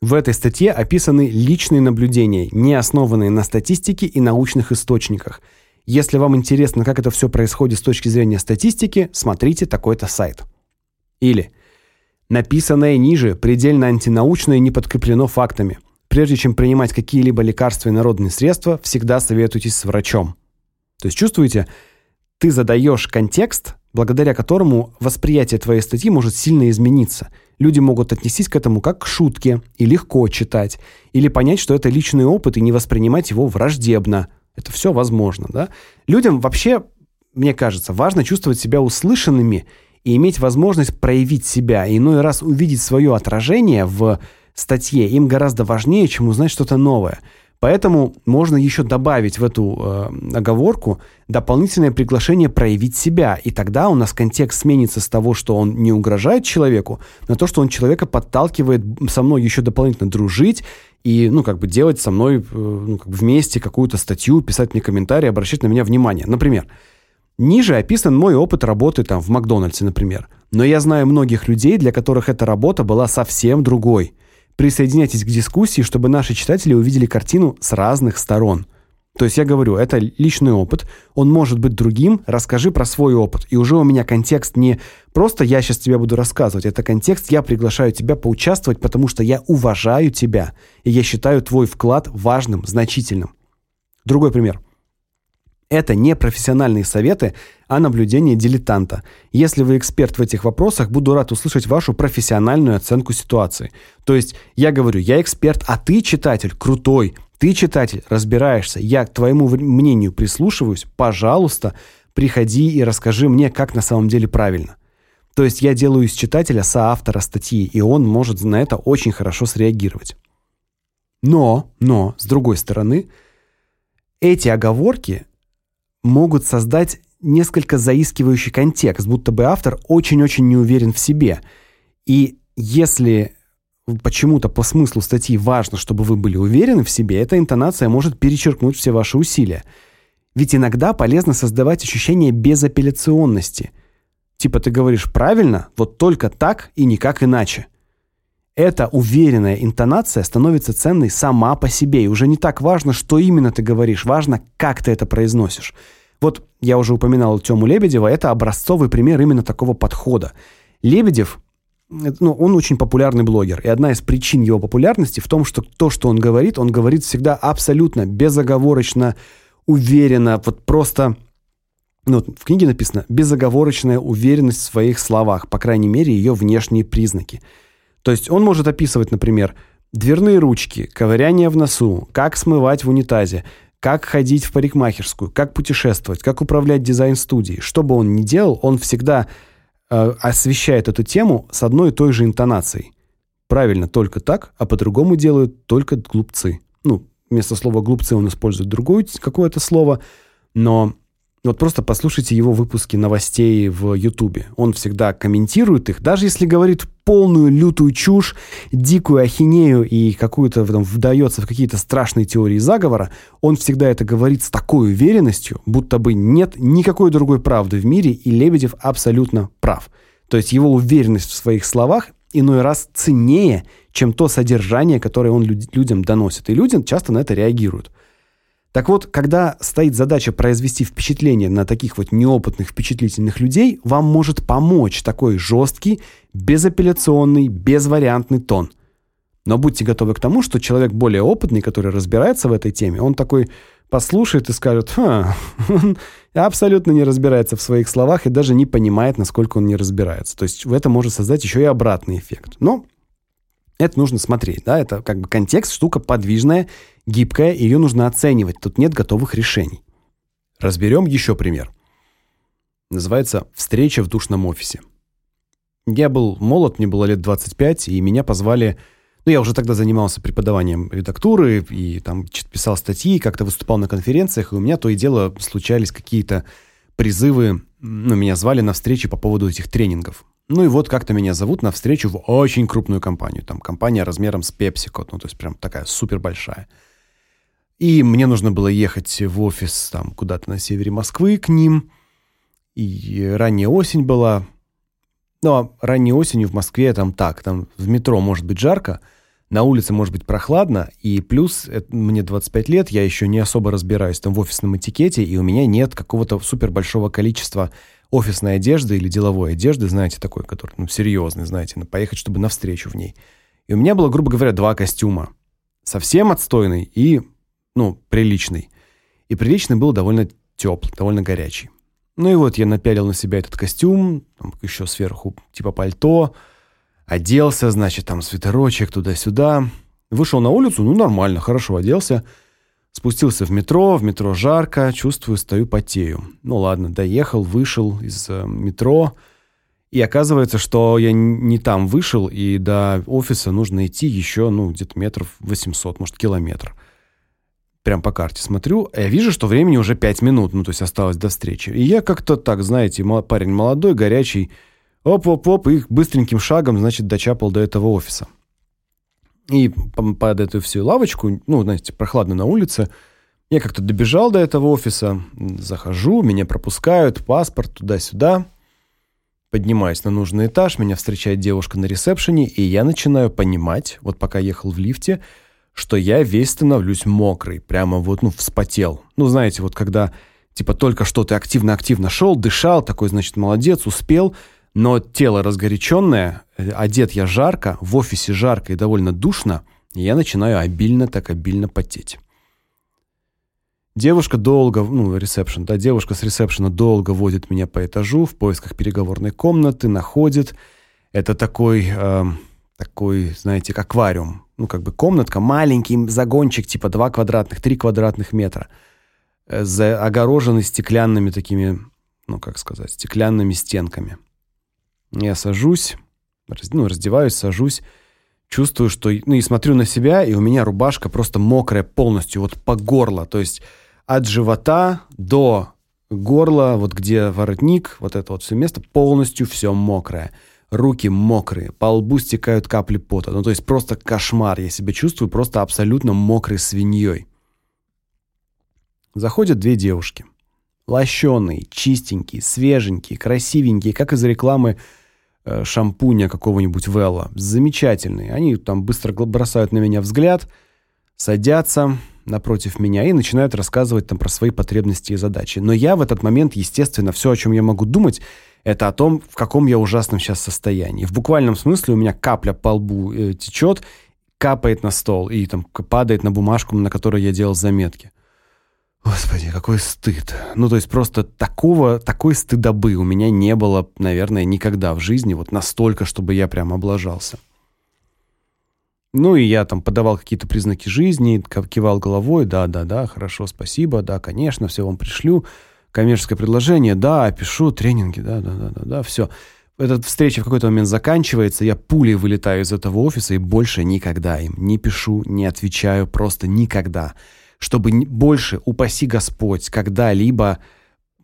в этой статье описаны личные наблюдения, не основанные на статистике и научных источниках. Если вам интересно, как это все происходит с точки зрения статистики, смотрите такой-то сайт. Или написанное ниже предельно антинаучно и не подкреплено фактами. Прежде чем принимать какие-либо лекарства и народные средства, всегда советуйтесь с врачом. То есть чувствуете, ты задаешь контекст, благодаря которому восприятие твоей статьи может сильно измениться – Люди могут отнестись к этому как к шутке и легко читать, или понять, что это личный опыт и не воспринимать его враждебно. Это все возможно, да? Людям вообще, мне кажется, важно чувствовать себя услышанными и иметь возможность проявить себя, иной раз увидеть свое отражение в статье им гораздо важнее, чем узнать что-то новое. Поэтому можно еще добавить в эту э, оговорку дополнительное приглашение проявить себя, и тогда у нас контекст сменится с того, что он не угрожает человеку, на то, что он человека подталкивает со мной еще дополнительно дружить и, ну, как бы делать со мной э, ну, как бы вместе какую-то статью, писать мне комментарии, обращать на меня внимание. Например, ниже описан мой опыт работы там в Макдональдсе, например. Но я знаю многих людей, для которых эта работа была совсем другой – Присоединяйтесь к дискуссии, чтобы наши читатели увидели картину с разных сторон. То есть я говорю, это личный опыт, он может быть другим, расскажи про свой опыт. И уже у меня контекст не просто я сейчас тебе буду рассказывать, это контекст, я приглашаю тебя поучаствовать, потому что я уважаю тебя, и я считаю твой вклад важным, значительным. Другой пример. Это не профессиональные советы, а наблюдение дилетанта. Если вы эксперт в этих вопросах, буду рад услышать вашу профессиональную оценку ситуации. То есть я говорю, я эксперт, а ты читатель, крутой. Ты читатель, разбираешься. Я к твоему мнению прислушиваюсь. Пожалуйста, приходи и расскажи мне, как на самом деле правильно. То есть я делаю из читателя соавтора статьи, и он может на это очень хорошо среагировать. Но, но, с другой стороны, эти оговорки могут создать несколько заискивающий контекст, будто бы автор очень-очень не уверен в себе. И если почему-то по смыслу статьи важно, чтобы вы были уверены в себе, эта интонация может перечеркнуть все ваши усилия. Ведь иногда полезно создавать ощущение безапелляционности. Типа ты говоришь правильно, вот только так и никак иначе. Эта уверенная интонация становится ценной сама по себе, и уже не так важно, что именно ты говоришь, важно, как ты это произносишь. Вот я уже упоминал Тему Лебедева, это образцовый пример именно такого подхода. Лебедев, ну, он очень популярный блогер, и одна из причин его популярности в том, что то, что он говорит, он говорит всегда абсолютно безоговорочно, уверенно, вот просто ну, в книге написано «безоговорочная уверенность в своих словах», по крайней мере, ее внешние признаки – то есть он может описывать, например, дверные ручки, ковыряние в носу, как смывать в унитазе, как ходить в парикмахерскую, как путешествовать, как управлять дизайн-студией. Что бы он ни делал, он всегда э, освещает эту тему с одной и той же интонацией. Правильно, только так, а по-другому делают только глупцы. Ну, вместо слова глупцы он использует другое какое-то слово, но вот просто послушайте его выпуски новостей в Ютубе. Он всегда комментирует их, даже если говорит полную лютую чушь, дикую ахинею и какую-то там вдается в какие-то страшные теории заговора, он всегда это говорит с такой уверенностью, будто бы нет никакой другой правды в мире, и Лебедев абсолютно прав. То есть его уверенность в своих словах иной раз ценнее, чем то содержание, которое он людям доносит. И люди часто на это реагируют. Так вот, когда стоит задача произвести впечатление на таких вот неопытных, впечатлительных людей, вам может помочь такой жесткий, безапелляционный, безвариантный тон. Но будьте готовы к тому, что человек более опытный, который разбирается в этой теме, он такой послушает и скажет, ха, *laughs* он абсолютно не разбирается в своих словах и даже не понимает, насколько он не разбирается. То есть в это может создать еще и обратный эффект. Но это нужно смотреть, да, это как бы контекст, штука подвижная, гибкая, ее нужно оценивать. Тут нет готовых решений. Разберем еще пример. Называется «Встреча в душном офисе». Я был молод, мне было лет 25, и меня позвали ну, я уже тогда занимался преподаванием редактуры и там писал статьи, как-то выступал на конференциях, и у меня то и дело случались какие-то призывы, ну, меня звали на встречи по поводу этих тренингов. Ну и вот как-то меня зовут на встречу в очень крупную компанию. Там компания размером с PepsiCo, ну то есть прям такая супер большая. И мне нужно было ехать в офис там куда-то на севере Москвы к ним. И ранняя осень была, ну, а ранней осенью в Москве там так, там в метро может быть жарко, на улице может быть прохладно, и плюс это, мне 25 лет, я еще не особо разбираюсь там в офисном этикете, и у меня нет какого-то супер большого количества офисной одежды или деловой одежды, знаете, такой, который, ну, серьезный, знаете, на поехать, чтобы на встречу в ней. И у меня было, грубо говоря, два костюма. Совсем отстойный и, ну, приличный. И приличный был довольно теплый, довольно горячий. Ну и вот я напялил на себя этот костюм, там еще сверху типа пальто, оделся, значит, там свитерочек туда-сюда. Вышел на улицу, ну нормально, хорошо оделся. Спустился в метро, в метро жарко, чувствую, стою потею. Ну ладно, доехал, вышел из э, метро. И оказывается, что я не там вышел, и до офиса нужно идти еще, ну, где-то метров 800, может, километр прям по карте смотрю, я вижу, что времени уже 5 минут, ну, то есть осталось до встречи. И я как-то так, знаете, парень молодой, горячий, оп-оп-оп, и быстреньким шагом, значит, дочапал до этого офиса. И под эту всю лавочку, ну, знаете, прохладно на улице, я как-то добежал до этого офиса, захожу, меня пропускают, паспорт туда-сюда. Поднимаюсь на нужный этаж, меня встречает девушка на ресепшене, и я начинаю понимать, вот пока ехал в лифте, что я весь становлюсь мокрый, прямо вот, ну, вспотел. Ну, знаете, вот когда типа только что ты активно-активно шел, дышал, такой, значит, молодец, успел, но тело разгоряченное, э, одет я жарко, в офисе жарко и довольно душно, и я начинаю обильно так обильно потеть. Девушка долго, ну, ресепшн, да, девушка с ресепшена долго водит меня по этажу в поисках переговорной комнаты, находит. Это такой, э, такой, знаете, аквариум ну, как бы комнатка, маленький загончик, типа 2 квадратных, 3 квадратных метра, э, огороженный стеклянными такими, ну, как сказать, стеклянными стенками. Я сажусь, ну, раздеваюсь, сажусь, чувствую, что, ну, и смотрю на себя, и у меня рубашка просто мокрая полностью, вот по горло, то есть от живота до горла, вот где воротник, вот это вот все место, полностью все мокрое руки мокрые, по лбу стекают капли пота. Ну, то есть просто кошмар. Я себя чувствую просто абсолютно мокрой свиньей. Заходят две девушки. Лощеные, чистенькие, свеженькие, красивенькие, как из рекламы шампуня какого-нибудь Велла. Замечательные. Они там быстро бросают на меня взгляд, садятся напротив меня и начинают рассказывать там про свои потребности и задачи. Но я в этот момент, естественно, все, о чем я могу думать, это о том, в каком я ужасном сейчас состоянии. В буквальном смысле у меня капля по лбу э, течет, капает на стол и там падает на бумажку, на которой я делал заметки. Господи, какой стыд. Ну, то есть просто такого, такой стыдобы у меня не было, наверное, никогда в жизни, вот настолько, чтобы я прям облажался. Ну, и я там подавал какие-то признаки жизни, кивал головой, да-да-да, хорошо, спасибо, да, конечно, все вам пришлю коммерческое предложение, да, пишу тренинги, да, да, да, да, да, все. Эта встреча в какой-то момент заканчивается, я пулей вылетаю из этого офиса и больше никогда им не пишу, не отвечаю, просто никогда. Чтобы больше, упаси Господь, когда-либо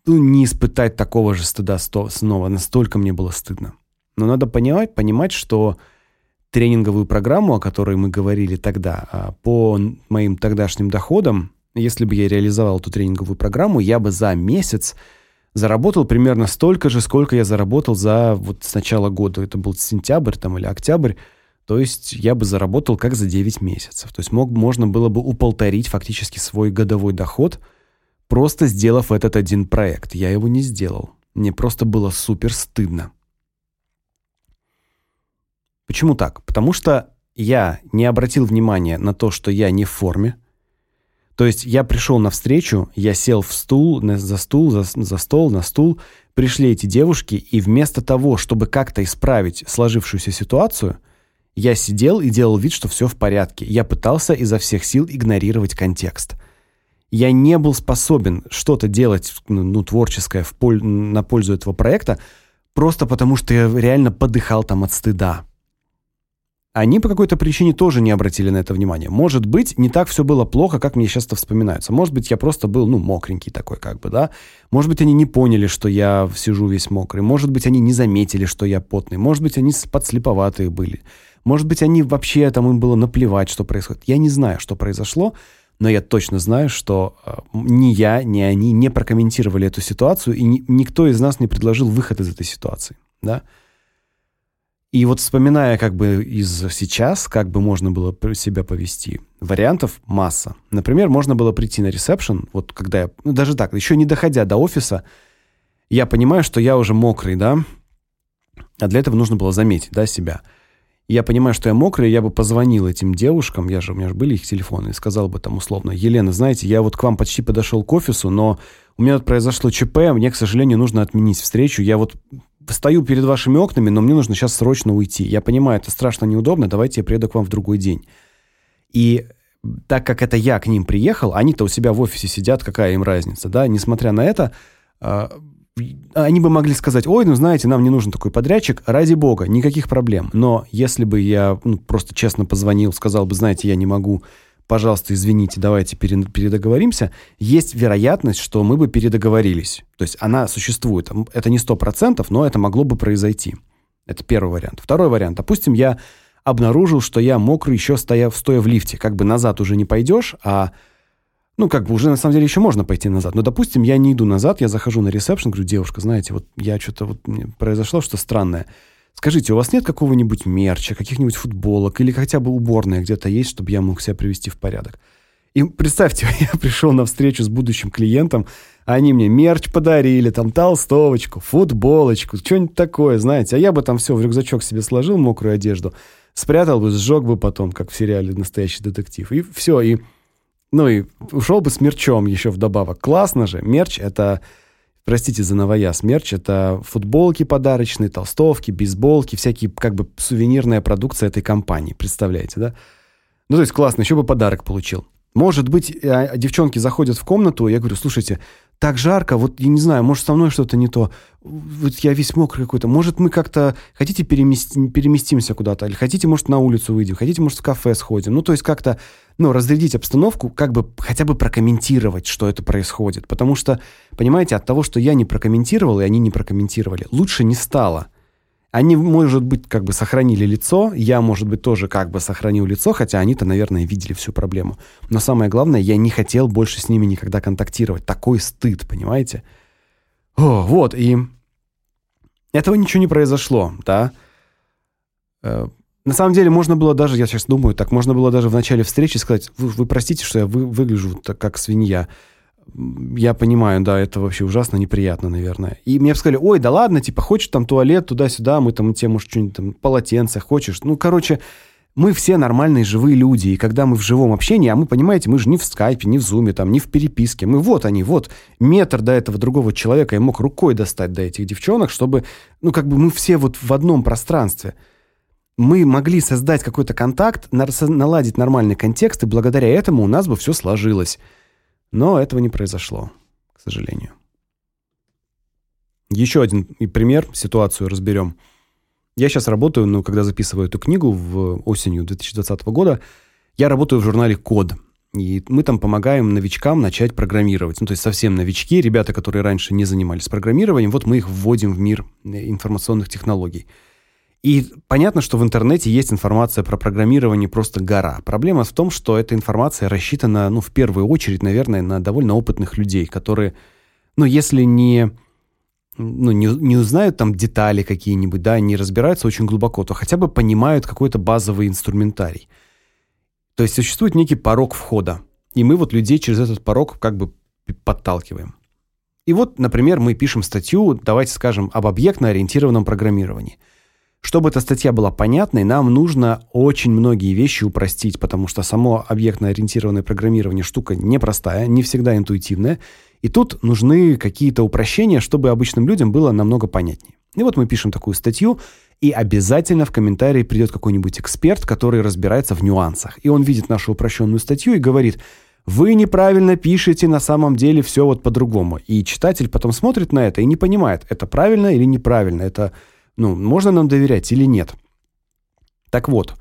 ну, не испытать такого же стыда снова. Настолько мне было стыдно. Но надо понимать, понимать, что тренинговую программу, о которой мы говорили тогда, а, по моим тогдашним доходам, если бы я реализовал эту тренинговую программу, я бы за месяц заработал примерно столько же, сколько я заработал за вот с начала года. Это был сентябрь там или октябрь. То есть я бы заработал как за 9 месяцев. То есть мог можно было бы уполторить фактически свой годовой доход, просто сделав этот один проект. Я его не сделал. Мне просто было супер стыдно. Почему так? Потому что я не обратил внимания на то, что я не в форме, То есть я пришел на встречу, я сел в стул, за стул, за, за стол, на стул, пришли эти девушки, и вместо того, чтобы как-то исправить сложившуюся ситуацию, я сидел и делал вид, что все в порядке. Я пытался изо всех сил игнорировать контекст. Я не был способен что-то делать, ну, ну творческое в поль на пользу этого проекта, просто потому что я реально подыхал там от стыда. Они по какой-то причине тоже не обратили на это внимания. Может быть, не так все было плохо, как мне сейчас-то вспоминается. Может быть, я просто был, ну, мокренький такой, как бы, да. Может быть, они не поняли, что я сижу весь мокрый. Может быть, они не заметили, что я потный. Может быть, они подслеповатые были. Может быть, они вообще там им было наплевать, что происходит. Я не знаю, что произошло, но я точно знаю, что э, ни я, ни они не прокомментировали эту ситуацию, и ни, никто из нас не предложил выход из этой ситуации, да. И вот вспоминая как бы из сейчас, как бы можно было себя повести, вариантов масса. Например, можно было прийти на ресепшн, вот когда я, ну даже так, еще не доходя до офиса, я понимаю, что я уже мокрый, да? А для этого нужно было заметить, да, себя. Я понимаю, что я мокрый, я бы позвонил этим девушкам, я же у меня же были их телефоны, и сказал бы там условно: "Елена, знаете, я вот к вам почти подошел к офису, но у меня тут произошло ЧП, мне, к сожалению, нужно отменить встречу. Я вот стою перед вашими окнами, но мне нужно сейчас срочно уйти. Я понимаю, это страшно неудобно, давайте я приеду к вам в другой день. И так как это я к ним приехал, они-то у себя в офисе сидят, какая им разница, да? Несмотря на это, э, они бы могли сказать: "Ой, ну знаете, нам не нужен такой подрядчик, ради бога, никаких проблем". Но если бы я ну, просто честно позвонил, сказал бы: "Знаете, я не могу пожалуйста, извините, давайте передоговоримся, есть вероятность, что мы бы передоговорились. То есть она существует. Это не сто процентов, но это могло бы произойти. Это первый вариант. Второй вариант. Допустим, я обнаружил, что я мокрый еще стоя, стоя в лифте. Как бы назад уже не пойдешь, а ну, как бы уже на самом деле еще можно пойти назад. Но, допустим, я не иду назад, я захожу на ресепшн, говорю: "Девушка, знаете, вот я что-то вот произошло что странное. Скажите, у вас нет какого-нибудь мерча, каких-нибудь футболок или хотя бы уборная где-то есть, чтобы я мог себя привести в порядок? И представьте, *laughs* я пришел на встречу с будущим клиентом, а они мне мерч подарили, там толстовочку, футболочку, что-нибудь такое, знаете. А я бы там все в рюкзачок себе сложил, мокрую одежду, спрятал бы, сжег бы потом, как в сериале «Настоящий детектив». И все, и, ну и ушел бы с мерчом еще вдобавок. Классно же. Мерч — это простите за новояз, мерч это футболки подарочные, толстовки, бейсболки, всякие как бы сувенирная продукция этой компании, представляете, да? Ну то есть классно, еще бы подарок получил. Может быть, а, девчонки заходят в комнату, я говорю: "Слушайте, так жарко, вот я не знаю, может, со мной что-то не то. Вот я весь мокрый какой-то. Может, мы как-то хотите перемести, переместимся куда-то, или хотите, может, на улицу выйдем, хотите, может, в кафе сходим. Ну, то есть как-то, ну, разрядить обстановку, как бы хотя бы прокомментировать, что это происходит, потому что, понимаете, от того, что я не прокомментировал и они не прокомментировали, лучше не стало. Они, может быть, как бы сохранили лицо, я, может быть, тоже как бы сохранил лицо, хотя они-то, наверное, видели всю проблему. Но самое главное, я не хотел больше с ними никогда контактировать. Такой стыд, понимаете? О, вот, и этого ничего не произошло, да? Э, на самом деле, можно было даже, я сейчас думаю, так можно было даже в начале встречи сказать: "Вы, вы простите, что я вы, выгляжу так как свинья" я понимаю, да, это вообще ужасно неприятно, наверное. И мне сказали: "Ой, да ладно, типа, хочешь там туалет туда-сюда, мы там тебе, может, что-нибудь там полотенце хочешь". Ну, короче, мы все нормальные живые люди, и когда мы в живом общении, а мы, понимаете, мы же не в скайпе, не в зуме, там, не в переписке. Мы вот они, вот метр до этого другого человека, я мог рукой достать до этих девчонок, чтобы, ну, как бы мы все вот в одном пространстве. Мы могли создать какой-то контакт, наладить нормальный контекст, и благодаря этому у нас бы все сложилось. Но этого не произошло, к сожалению. Еще один пример, ситуацию разберем. Я сейчас работаю, ну, когда записываю эту книгу в осенью 2020 года, я работаю в журнале Код. И мы там помогаем новичкам начать программировать. Ну, то есть совсем новички, ребята, которые раньше не занимались программированием, вот мы их вводим в мир информационных технологий. И понятно, что в интернете есть информация про программирование просто гора. Проблема в том, что эта информация рассчитана, ну, в первую очередь, наверное, на довольно опытных людей, которые, ну, если не ну, не, не узнают там детали какие-нибудь, да, не разбираются очень глубоко, то хотя бы понимают какой-то базовый инструментарий. То есть существует некий порог входа, и мы вот людей через этот порог как бы подталкиваем. И вот, например, мы пишем статью, давайте скажем, об объектно-ориентированном программировании – Чтобы эта статья была понятной, нам нужно очень многие вещи упростить, потому что само объектно-ориентированное программирование штука непростая, не всегда интуитивная, и тут нужны какие-то упрощения, чтобы обычным людям было намного понятнее. И вот мы пишем такую статью, и обязательно в комментарии придет какой-нибудь эксперт, который разбирается в нюансах. И он видит нашу упрощенную статью и говорит: "Вы неправильно пишете, на самом деле все вот по-другому". И читатель потом смотрит на это и не понимает, это правильно или неправильно, это ну, можно нам доверять или нет? Так вот,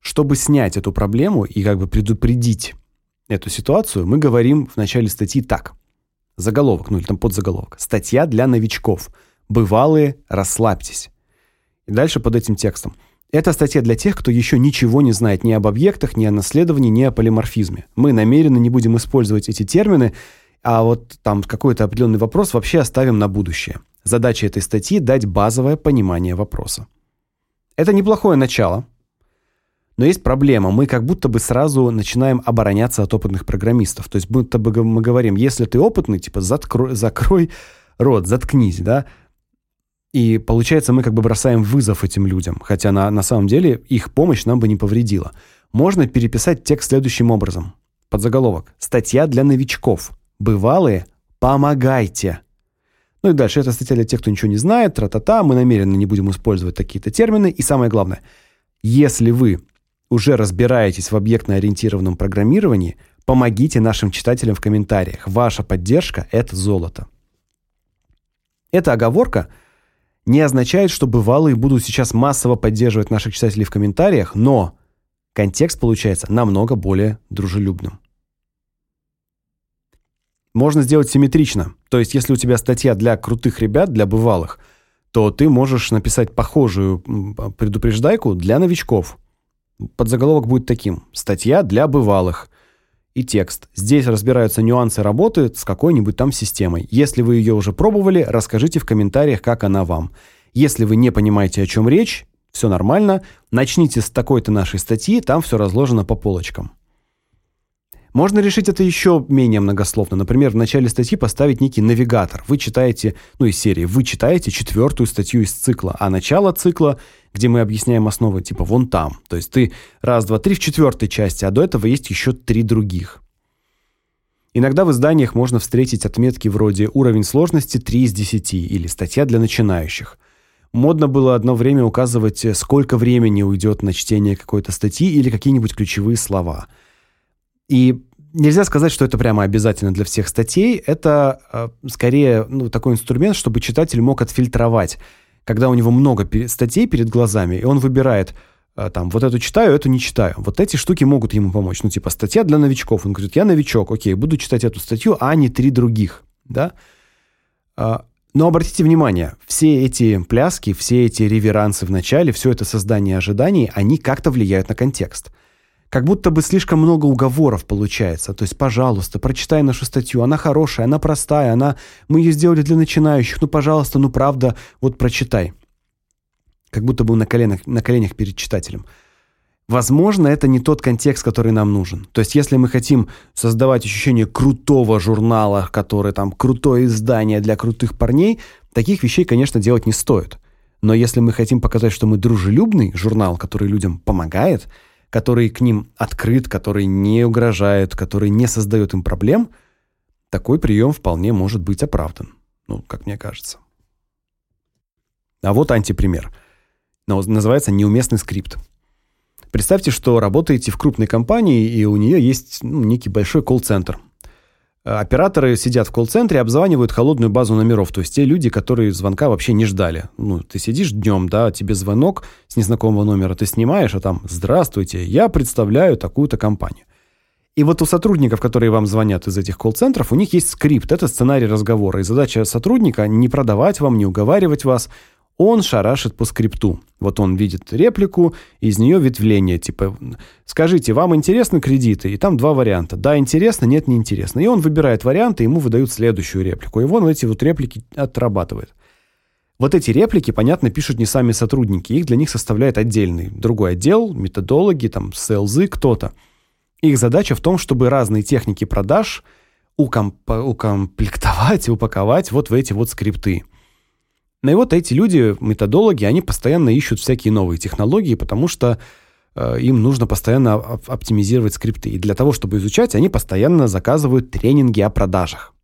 чтобы снять эту проблему и как бы предупредить эту ситуацию, мы говорим в начале статьи так. Заголовок, ну или там подзаголовок. Статья для новичков. Бывалые, расслабьтесь. И дальше под этим текстом. Это статья для тех, кто еще ничего не знает ни об объектах, ни о наследовании, ни о полиморфизме. Мы намеренно не будем использовать эти термины, а вот там какой-то определенный вопрос вообще оставим на будущее. Задача этой статьи дать базовое понимание вопроса. Это неплохое начало. Но есть проблема. Мы как будто бы сразу начинаем обороняться от опытных программистов. То есть будто бы мы говорим: "Если ты опытный, типа закрой, закрой рот, заткнись", да? И получается, мы как бы бросаем вызов этим людям, хотя на на самом деле их помощь нам бы не повредила. Можно переписать текст следующим образом. Подзаголовок: Статья для новичков. Бывалые, помогайте. Ну и дальше это статья для тех, кто ничего не знает, тра-та-та, мы намеренно не будем использовать такие-то термины. И самое главное, если вы уже разбираетесь в объектно-ориентированном программировании, помогите нашим читателям в комментариях. Ваша поддержка это золото. Эта оговорка не означает, что бывалые будут сейчас массово поддерживать наших читателей в комментариях, но контекст получается намного более дружелюбным. Можно сделать симметрично. То есть, если у тебя статья для крутых ребят, для бывалых, то ты можешь написать похожую предупреждайку для новичков. Подзаголовок будет таким: статья для бывалых. И текст. Здесь разбираются нюансы работы с какой-нибудь там системой. Если вы ее уже пробовали, расскажите в комментариях, как она вам. Если вы не понимаете, о чем речь, все нормально, начните с такой-то нашей статьи, там все разложено по полочкам. Можно решить это еще менее многословно. Например, в начале статьи поставить некий навигатор. Вы читаете, ну, из серии, вы читаете четвертую статью из цикла, а начало цикла, где мы объясняем основы, типа вон там. То есть ты раз, два, три в четвертой части, а до этого есть еще три других. Иногда в изданиях можно встретить отметки вроде уровень сложности 3 из 10 или статья для начинающих. Модно было одно время указывать, сколько времени уйдет на чтение какой-то статьи или какие-нибудь ключевые слова – и нельзя сказать, что это прямо обязательно для всех статей. Это э, скорее ну, такой инструмент, чтобы читатель мог отфильтровать, когда у него много статей перед глазами, и он выбирает э, там вот эту читаю, эту не читаю. Вот эти штуки могут ему помочь. Ну типа статья для новичков. Он говорит: "Я новичок, о'кей, буду читать эту статью, а не три других", да? А, но обратите внимание, все эти пляски, все эти реверансы в начале, все это создание ожиданий, они как-то влияют на контекст. Как будто бы слишком много уговоров получается. То есть, пожалуйста, прочитай нашу статью. Она хорошая, она простая, она мы ее сделали для начинающих. Ну, пожалуйста, ну правда, вот прочитай. Как будто бы на коленях на коленях перед читателем. Возможно, это не тот контекст, который нам нужен. То есть, если мы хотим создавать ощущение крутого журнала, который там крутое издание для крутых парней, таких вещей, конечно, делать не стоит. Но если мы хотим показать, что мы дружелюбный журнал, который людям помогает, который к ним открыт, который не угрожает, который не создает им проблем, такой прием вполне может быть оправдан. Ну, как мне кажется. А вот антипример. Называется неуместный скрипт. Представьте, что работаете в крупной компании, и у нее есть ну, некий большой колл-центр. Э, операторы сидят в колл-центре, обзванивают холодную базу номеров, то есть те люди, которые звонка вообще не ждали. Ну, ты сидишь днем, да, тебе звонок с незнакомого номера, ты снимаешь, а там: "Здравствуйте, я представляю такую-то компанию". И вот у сотрудников, которые вам звонят из этих колл-центров, у них есть скрипт, это сценарий разговора. И задача сотрудника не продавать вам, не уговаривать вас, он шарашит по скрипту. Вот он видит реплику, из нее ветвление, типа «Скажите, вам интересны кредиты?» И там два варианта. «Да, интересно», «Нет, не интересно». И он выбирает варианты, ему выдают следующую реплику. И он эти вот реплики отрабатывает. Вот эти реплики, понятно, пишут не сами сотрудники, их для них составляет отдельный другой отдел, методологи, там, селзы, кто-то. Их задача в том, чтобы разные техники продаж укомп укомплектовать и упаковать вот в эти вот скрипты. Ну и вот эти люди, методологи, они постоянно ищут всякие новые технологии, потому что э, им нужно постоянно оптимизировать скрипты. И для того, чтобы изучать, они постоянно заказывают тренинги о продажах.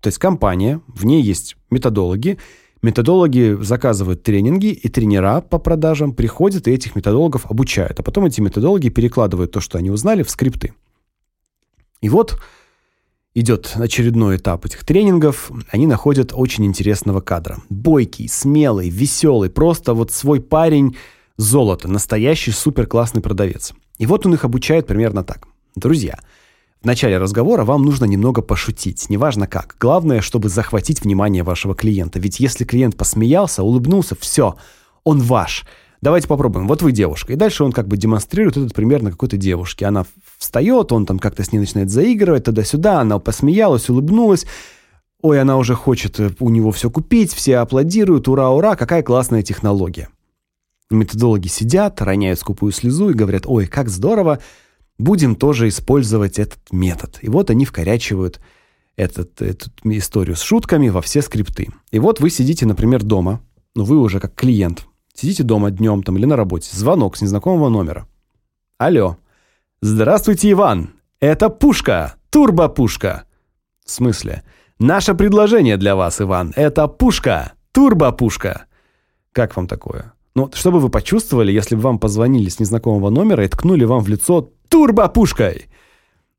То есть компания, в ней есть методологи, методологи заказывают тренинги, и тренера по продажам приходят и этих методологов обучают. А потом эти методологи перекладывают то, что они узнали, в скрипты. И вот идет очередной этап этих тренингов, они находят очень интересного кадра. Бойкий, смелый, веселый, просто вот свой парень золото, настоящий супер классный продавец. И вот он их обучает примерно так. Друзья, в начале разговора вам нужно немного пошутить, неважно как. Главное, чтобы захватить внимание вашего клиента. Ведь если клиент посмеялся, улыбнулся, все, он ваш. Давайте попробуем. Вот вы девушка. И дальше он как бы демонстрирует этот пример на какой-то девушке. Она встает, он там как-то с ней начинает заигрывать туда-сюда, она посмеялась, улыбнулась. Ой, она уже хочет э, у него все купить, все аплодируют, ура, ура, какая классная технология. Методологи сидят, роняют скупую слезу и говорят: "Ой, как здорово, будем тоже использовать этот метод". И вот они вкорячивают этот эту историю с шутками во все скрипты. И вот вы сидите, например, дома, ну вы уже как клиент Сидите дома днем там или на работе. Звонок с незнакомого номера. Алло. Здравствуйте, Иван. Это пушка. Турбопушка. В смысле? Наше предложение для вас, Иван. Это пушка. Турбопушка. Как вам такое? Ну, чтобы вы почувствовали, если бы вам позвонили с незнакомого номера и ткнули вам в лицо турбопушкой.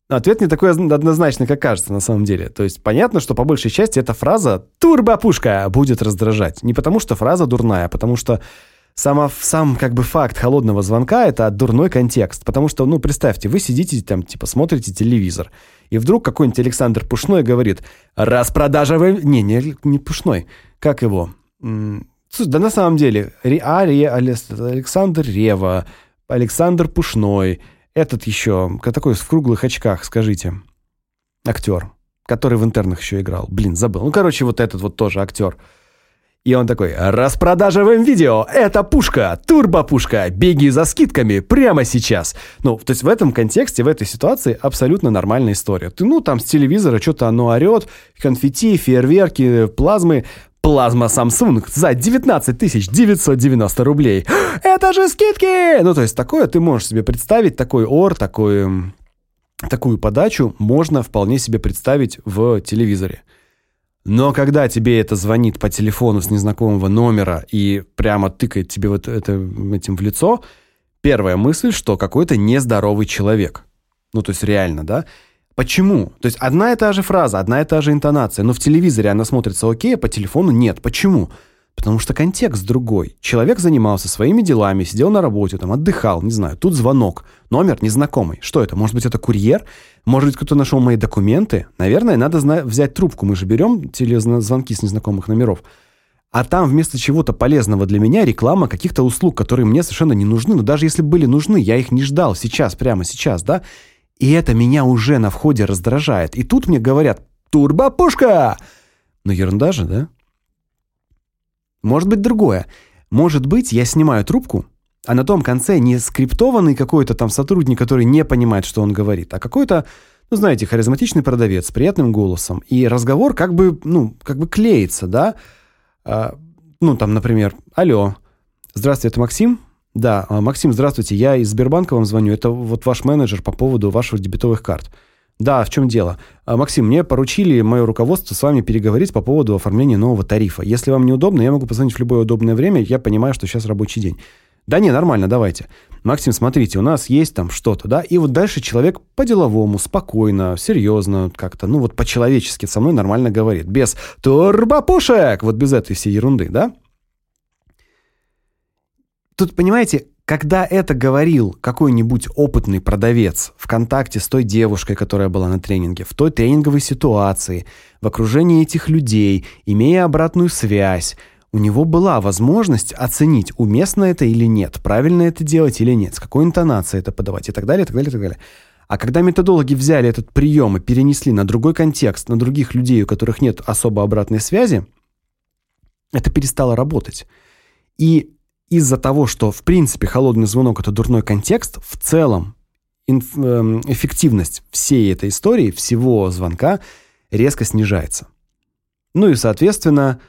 Ответ не такой однозначный, как кажется на самом деле. То есть понятно, что по большей части эта фраза «турбопушка» будет раздражать. Не потому что фраза дурная, а потому что сама, сам как бы факт холодного звонка – это дурной контекст. Потому что, ну, представьте, вы сидите там, типа, смотрите телевизор, и вдруг какой-нибудь Александр Пушной говорит «Распродажа вы...» Не, не, не Пушной. Как его? Да на самом деле, а, Александр Рева, Александр Пушной – этот еще, такой в круглых очках, скажите. Актер, который в интернах еще играл. Блин, забыл. Ну, короче, вот этот вот тоже актер. И он такой, распродаживаем видео, это пушка, турбопушка, беги за скидками прямо сейчас. Ну, то есть в этом контексте, в этой ситуации абсолютно нормальная история. Ты, ну, там с телевизора что-то оно орет, конфетти, фейерверки, плазмы, Плазма Samsung за 19 990 рублей. *gasps* Это же скидки! Ну, то есть такое ты можешь себе представить, такой ор, такой, такую подачу можно вполне себе представить в телевизоре. Но когда тебе это звонит по телефону с незнакомого номера и прямо тыкает тебе вот это этим в лицо, первая мысль, что какой-то нездоровый человек. Ну, то есть реально, да? Почему? То есть одна и та же фраза, одна и та же интонация, но в телевизоре она смотрится окей, а по телефону нет. Почему? Потому что контекст другой. Человек занимался своими делами, сидел на работе, там отдыхал, не знаю. Тут звонок, номер незнакомый. Что это? Может быть, это курьер? Может быть, кто-то нашел мои документы? Наверное, надо взять трубку. Мы же берем телезвонки с незнакомых номеров. А там вместо чего-то полезного для меня реклама каких-то услуг, которые мне совершенно не нужны. Но даже если были нужны, я их не ждал сейчас, прямо сейчас, да? И это меня уже на входе раздражает. И тут мне говорят «Турбопушка!» Ну ерунда же, да? Может быть другое. Может быть, я снимаю трубку, а на том конце не скриптованный какой-то там сотрудник, который не понимает, что он говорит, а какой-то, ну, знаете, харизматичный продавец с приятным голосом. И разговор как бы, ну, как бы клеится, да? А, ну, там, например, «Алло, здравствуйте, это Максим?» Да, Максим, здравствуйте. Я из Сбербанка вам звоню. Это вот ваш менеджер по поводу ваших дебетовых карт. Да, в чем дело? А, Максим, мне поручили мое руководство с вами переговорить по поводу оформления нового тарифа. Если вам неудобно, я могу позвонить в любое удобное время. Я понимаю, что сейчас рабочий день. Да не, нормально, давайте. Максим, смотрите, у нас есть там что-то, да? И вот дальше человек по-деловому, спокойно, серьезно, как-то, ну вот по-человечески со мной нормально говорит. Без турбопушек, вот без этой всей ерунды, да? Тут, понимаете, когда это говорил какой-нибудь опытный продавец в контакте с той девушкой, которая была на тренинге, в той тренинговой ситуации, в окружении этих людей, имея обратную связь, у него была возможность оценить, уместно это или нет, правильно это делать или нет, с какой интонацией это подавать и так далее, и так далее, и так далее. А когда методологи взяли этот прием и перенесли на другой контекст, на других людей, у которых нет особо обратной связи, это перестало работать. И из-за того, что в принципе холодный звонок это дурной контекст, в целом эм, эффективность всей этой истории, всего звонка резко снижается. Ну и, соответственно,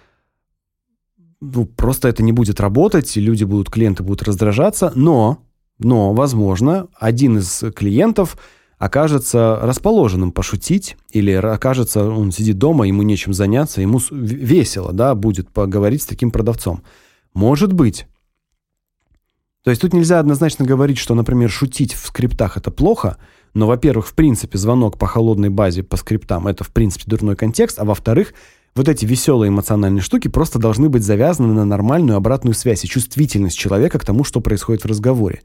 ну, просто это не будет работать, люди будут, клиенты будут раздражаться, но, но, возможно, один из клиентов окажется расположенным пошутить или окажется, он сидит дома, ему нечем заняться, ему весело, да, будет поговорить с таким продавцом. Может быть. То есть тут нельзя однозначно говорить, что, например, шутить в скриптах это плохо, но, во-первых, в принципе, звонок по холодной базе по скриптам это, в принципе, дурной контекст, а во-вторых, вот эти веселые эмоциональные штуки просто должны быть завязаны на нормальную обратную связь и чувствительность человека к тому, что происходит в разговоре.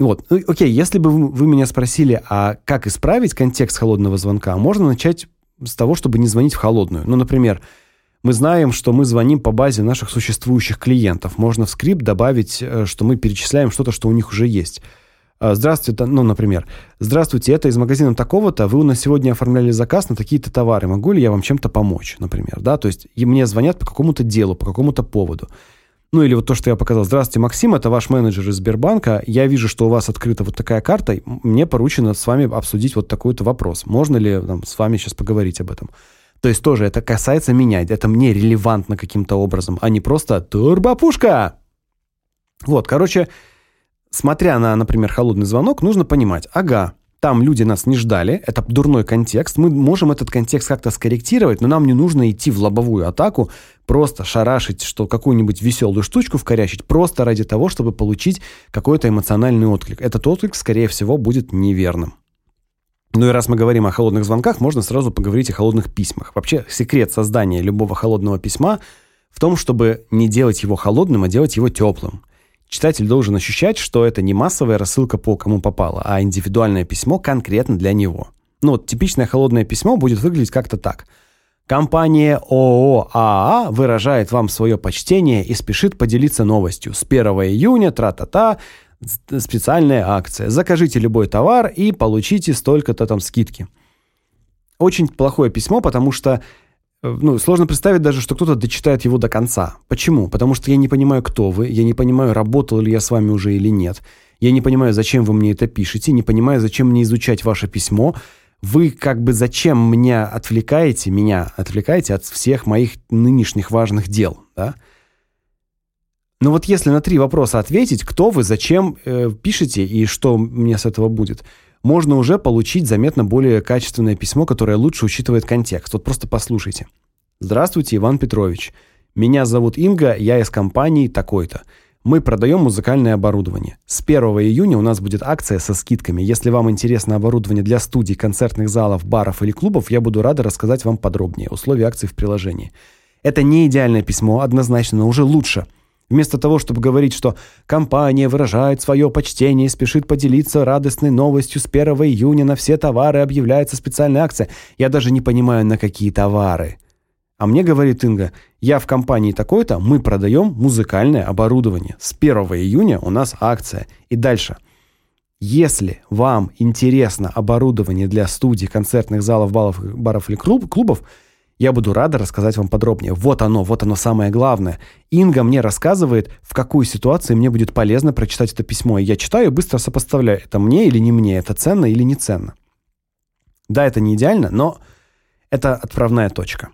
Вот, ну, окей, если бы вы меня спросили, а как исправить контекст холодного звонка, можно начать с того, чтобы не звонить в холодную. Ну, например, мы знаем, что мы звоним по базе наших существующих клиентов. Можно в скрипт добавить, э, что мы перечисляем что-то, что у них уже есть. А, здравствуйте, ну, например, здравствуйте, это из магазина такого-то, вы у нас сегодня оформляли заказ на такие-то товары, могу ли я вам чем-то помочь, например, да, то есть мне звонят по какому-то делу, по какому-то поводу. Ну или вот то, что я показал. Здравствуйте, Максим, это ваш менеджер из Сбербанка. Я вижу, что у вас открыта вот такая карта. Мне поручено с вами обсудить вот такой-то вопрос. Можно ли там, с вами сейчас поговорить об этом? То есть тоже это касается меня. Это мне релевантно каким-то образом, а не просто турбопушка. Вот, короче, смотря на, например, холодный звонок, нужно понимать, ага, там люди нас не ждали, это дурной контекст. Мы можем этот контекст как-то скорректировать, но нам не нужно идти в лобовую атаку, просто шарашить, что какую-нибудь веселую штучку вкорячить, просто ради того, чтобы получить какой-то эмоциональный отклик. Этот отклик, скорее всего, будет неверным. Ну и раз мы говорим о холодных звонках, можно сразу поговорить о холодных письмах. Вообще, секрет создания любого холодного письма в том, чтобы не делать его холодным, а делать его теплым. Читатель должен ощущать, что это не массовая рассылка по кому попало, а индивидуальное письмо конкретно для него. Ну вот типичное холодное письмо будет выглядеть как-то так. Компания ООО АА выражает вам свое почтение и спешит поделиться новостью. С 1 июня тра-та-та специальная акция. Закажите любой товар и получите столько-то там скидки. Очень плохое письмо, потому что Э, ну, сложно представить даже, что кто-то дочитает его до конца. Почему? Потому что я не понимаю, кто вы, я не понимаю, работал ли я с вами уже или нет. Я не понимаю, зачем вы мне это пишете, не понимаю, зачем мне изучать ваше письмо. Вы как бы зачем меня отвлекаете, меня отвлекаете от всех моих нынешних важных дел, да? Но вот если на три вопроса ответить, кто вы, зачем э, пишете и что мне с этого будет – можно уже получить заметно более качественное письмо, которое лучше учитывает контекст. Вот просто послушайте. Здравствуйте, Иван Петрович. Меня зовут Инга, я из компании такой-то. Мы продаем музыкальное оборудование. С 1 июня у нас будет акция со скидками. Если вам интересно оборудование для студий, концертных залов, баров или клубов, я буду рада рассказать вам подробнее. Условия акции в приложении. Это не идеальное письмо, однозначно, но уже лучше – Вместо того, чтобы говорить, что компания выражает свое почтение и спешит поделиться радостной новостью с 1 июня на все товары объявляется специальная акция, я даже не понимаю, на какие товары. А мне говорит Инга, я в компании такой-то, мы продаем музыкальное оборудование. С 1 июня у нас акция. И дальше. Если вам интересно оборудование для студий, концертных залов, балов, баров или клубов, я буду рада рассказать вам подробнее. Вот оно, вот оно самое главное. Инга мне рассказывает, в какой ситуации мне будет полезно прочитать это письмо. И я читаю и быстро сопоставляю, это мне или не мне, это ценно или не ценно. Да, это не идеально, но это отправная точка.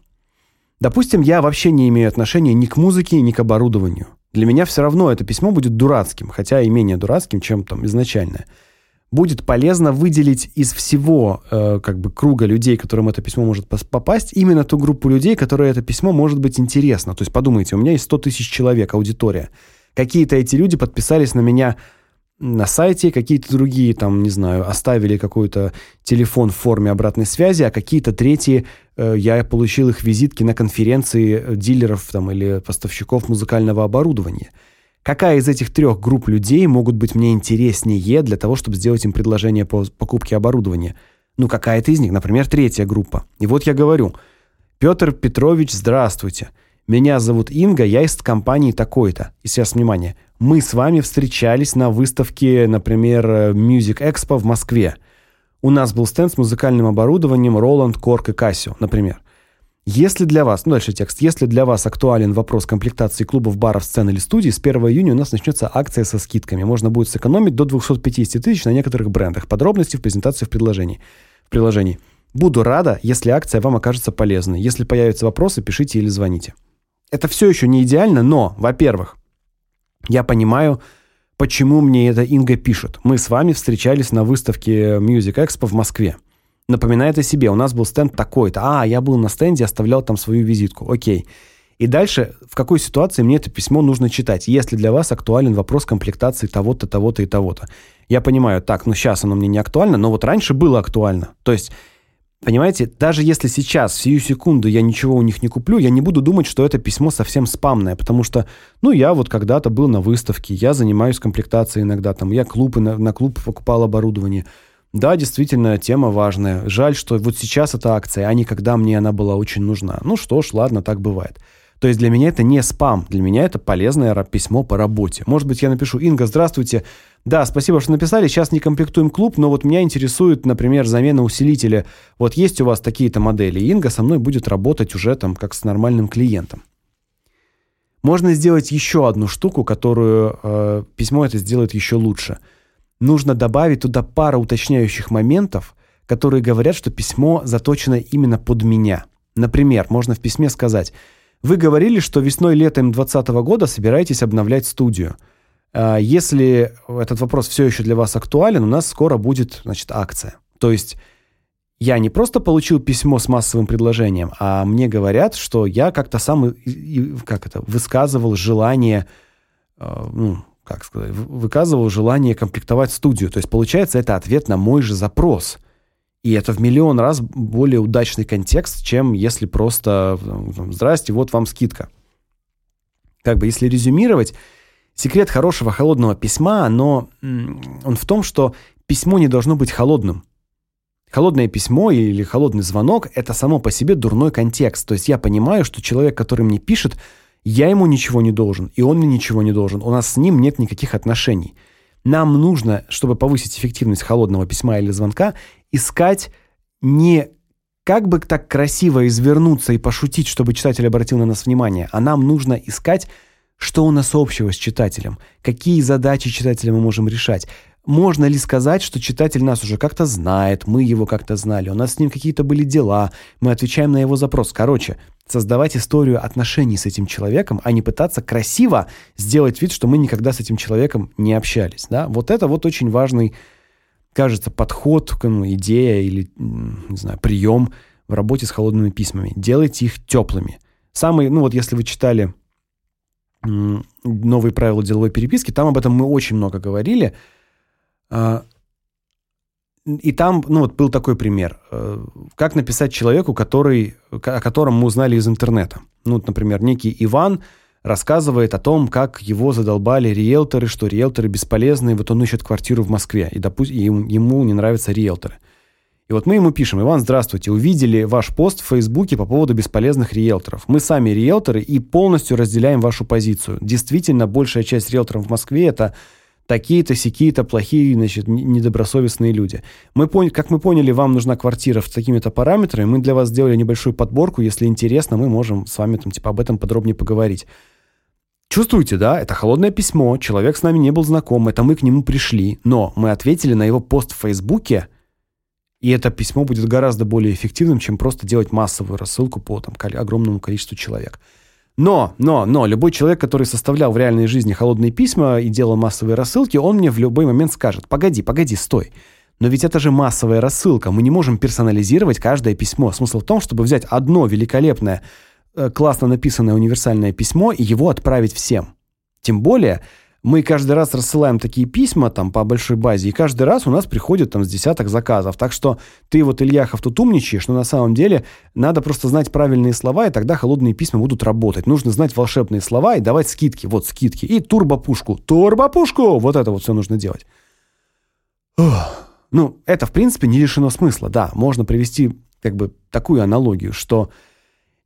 Допустим, я вообще не имею отношения ни к музыке, ни к оборудованию. Для меня все равно это письмо будет дурацким, хотя и менее дурацким, чем там изначальное будет полезно выделить из всего э, как бы круга людей, которым это письмо может попасть, именно ту группу людей, которой это письмо может быть интересно. То есть подумайте, у меня есть 100 тысяч человек, аудитория. Какие-то эти люди подписались на меня на сайте, какие-то другие, там, не знаю, оставили какой-то телефон в форме обратной связи, а какие-то третьи, э, я получил их визитки на конференции дилеров там, или поставщиков музыкального оборудования – Какая из этих трех групп людей могут быть мне интереснее для того, чтобы сделать им предложение по покупке оборудования? Ну, какая-то из них, например, третья группа. И вот я говорю: "Петр Петрович, здравствуйте. Меня зовут Инга, я из компании такой-то". И сейчас внимание. Мы с вами встречались на выставке, например, Music Expo в Москве. У нас был стенд с музыкальным оборудованием Roland, Korg и Casio, например. Если для вас, ну дальше текст, если для вас актуален вопрос комплектации клубов, баров, сцен или студий, с 1 июня у нас начнется акция со скидками. Можно будет сэкономить до 250 тысяч на некоторых брендах. Подробности в презентации в предложении. В приложении. Буду рада, если акция вам окажется полезной. Если появятся вопросы, пишите или звоните. это все еще не идеально, но, во-первых, я понимаю, почему мне это Инга пишет. Мы с вами встречались на выставке Music Expo в Москве. Напоминает о себе. У нас был стенд такой-то. А, я был на стенде, оставлял там свою визитку. Окей. И дальше, в какой ситуации мне это письмо нужно читать, если для вас актуален вопрос комплектации того-то, того-то и того-то. Я понимаю, так, ну сейчас оно мне не актуально, но вот раньше было актуально. То есть Понимаете, даже если сейчас, в сию секунду, я ничего у них не куплю, я не буду думать, что это письмо совсем спамное, потому что, ну, я вот когда-то был на выставке, я занимаюсь комплектацией иногда, там, я клубы, на, на клуб покупал оборудование. Да, действительно, тема важная. Жаль, что вот сейчас эта акция, а не когда мне она была очень нужна. Ну что ж, ладно, так бывает. То есть для меня это не спам, для меня это полезное письмо по работе. Может быть, я напишу, Инга, здравствуйте, да, спасибо, что написали. Сейчас не комплектуем клуб, но вот меня интересует, например, замена усилителя. Вот есть у вас такие-то модели. Инга со мной будет работать уже там как с нормальным клиентом. Можно сделать еще одну штуку, которую э, письмо это сделает еще лучше. Нужно добавить туда пару уточняющих моментов, которые говорят, что письмо заточено именно под меня. Например, можно в письме сказать: "Вы говорили, что весной-летом 2020 года собираетесь обновлять студию. А, если этот вопрос все еще для вас актуален, у нас скоро будет, значит, акция. То есть я не просто получил письмо с массовым предложением, а мне говорят, что я как-то сам как это высказывал желание а, ну, как сказать, выказывал желание комплектовать студию. То есть получается это ответ на мой же запрос. И это в миллион раз более удачный контекст, чем если просто «Здрасте, вот вам скидка». Как бы если резюмировать, Секрет хорошего холодного письма, но он в том, что письмо не должно быть холодным. Холодное письмо или холодный звонок это само по себе дурной контекст. То есть я понимаю, что человек, который мне пишет, я ему ничего не должен, и он мне ничего не должен. У нас с ним нет никаких отношений. Нам нужно, чтобы повысить эффективность холодного письма или звонка, искать не как бы так красиво извернуться и пошутить, чтобы читатель обратил на нас внимание, а нам нужно искать что у нас общего с читателем? Какие задачи читателя мы можем решать? Можно ли сказать, что читатель нас уже как-то знает, мы его как-то знали, у нас с ним какие-то были дела, мы отвечаем на его запрос. Короче, создавать историю отношений с этим человеком, а не пытаться красиво сделать вид, что мы никогда с этим человеком не общались, да? Вот это вот очень важный, кажется, подход, ну, идея или, не знаю, прием в работе с холодными письмами. Делайте их теплыми. Самый, ну вот если вы читали новые правила деловой переписки, там об этом мы очень много говорили. И там, ну вот был такой пример. Э, как написать человеку, который, о котором мы узнали из интернета. Ну, вот, например, некий Иван рассказывает о том, как его задолбали риэлторы, что риэлторы бесполезны, вот он ищет квартиру в Москве, и, допустим, ему не нравятся риэлторы. И вот мы ему пишем: "Иван, здравствуйте. Увидели ваш пост в Фейсбуке по поводу бесполезных риэлторов. Мы сами риэлторы и полностью разделяем вашу позицию. Действительно, большая часть риэлторов в Москве это такие-то, сякие-то плохие, значит, недобросовестные люди. Мы поняли, как мы поняли, вам нужна квартира с такими-то параметрами. Мы для вас сделали небольшую подборку, если интересно, мы можем с вами там типа об этом подробнее поговорить. Чувствуете, да? Это холодное письмо. Человек с нами не был знаком, это мы к нему пришли, но мы ответили на его пост в Фейсбуке и это письмо будет гораздо более эффективным, чем просто делать массовую рассылку по там огромному количеству человек. Но, но, но любой человек, который составлял в реальной жизни холодные письма и делал массовые рассылки, он мне в любой момент скажет: "Погоди, погоди, стой. Но ведь это же массовая рассылка. Мы не можем персонализировать каждое письмо. Смысл в том, чтобы взять одно великолепное, э, классно написанное универсальное письмо и его отправить всем. Тем более, мы каждый раз рассылаем такие письма там по большой базе, и каждый раз у нас приходит там с десяток заказов. Так что ты вот, Ильяхов, тут умничаешь, но на самом деле надо просто знать правильные слова, и тогда холодные письма будут работать. Нужно знать волшебные слова и давать скидки. Вот скидки. И турбопушку. Турбопушку! Вот это вот все нужно делать. Ох. Ну, это, в принципе, не лишено смысла. Да, можно привести как бы такую аналогию, что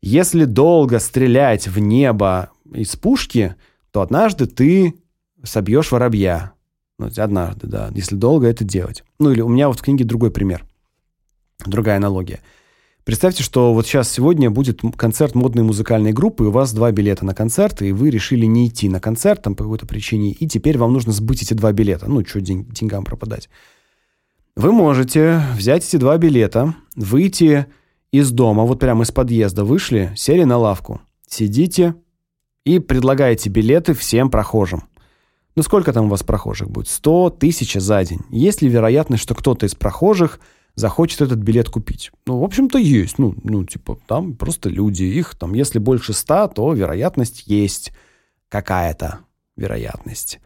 если долго стрелять в небо из пушки, то однажды ты собьешь воробья. Ну, однажды, да, если долго это делать. Ну, или у меня вот в книге другой пример. Другая аналогия. Представьте, что вот сейчас сегодня будет концерт модной музыкальной группы, и у вас два билета на концерт, и вы решили не идти на концерт там по какой-то причине, и теперь вам нужно сбыть эти два билета. Ну, что день, деньгам пропадать. Вы можете взять эти два билета, выйти из дома, вот прямо из подъезда вышли, сели на лавку. Сидите, и предлагаете билеты всем прохожим. Ну сколько там у вас прохожих будет? 100, 1000 за день. Есть ли вероятность, что кто-то из прохожих захочет этот билет купить? Ну, в общем-то, есть. Ну, ну типа, там просто люди. Их там, если больше 100, то вероятность есть какая-то вероятность.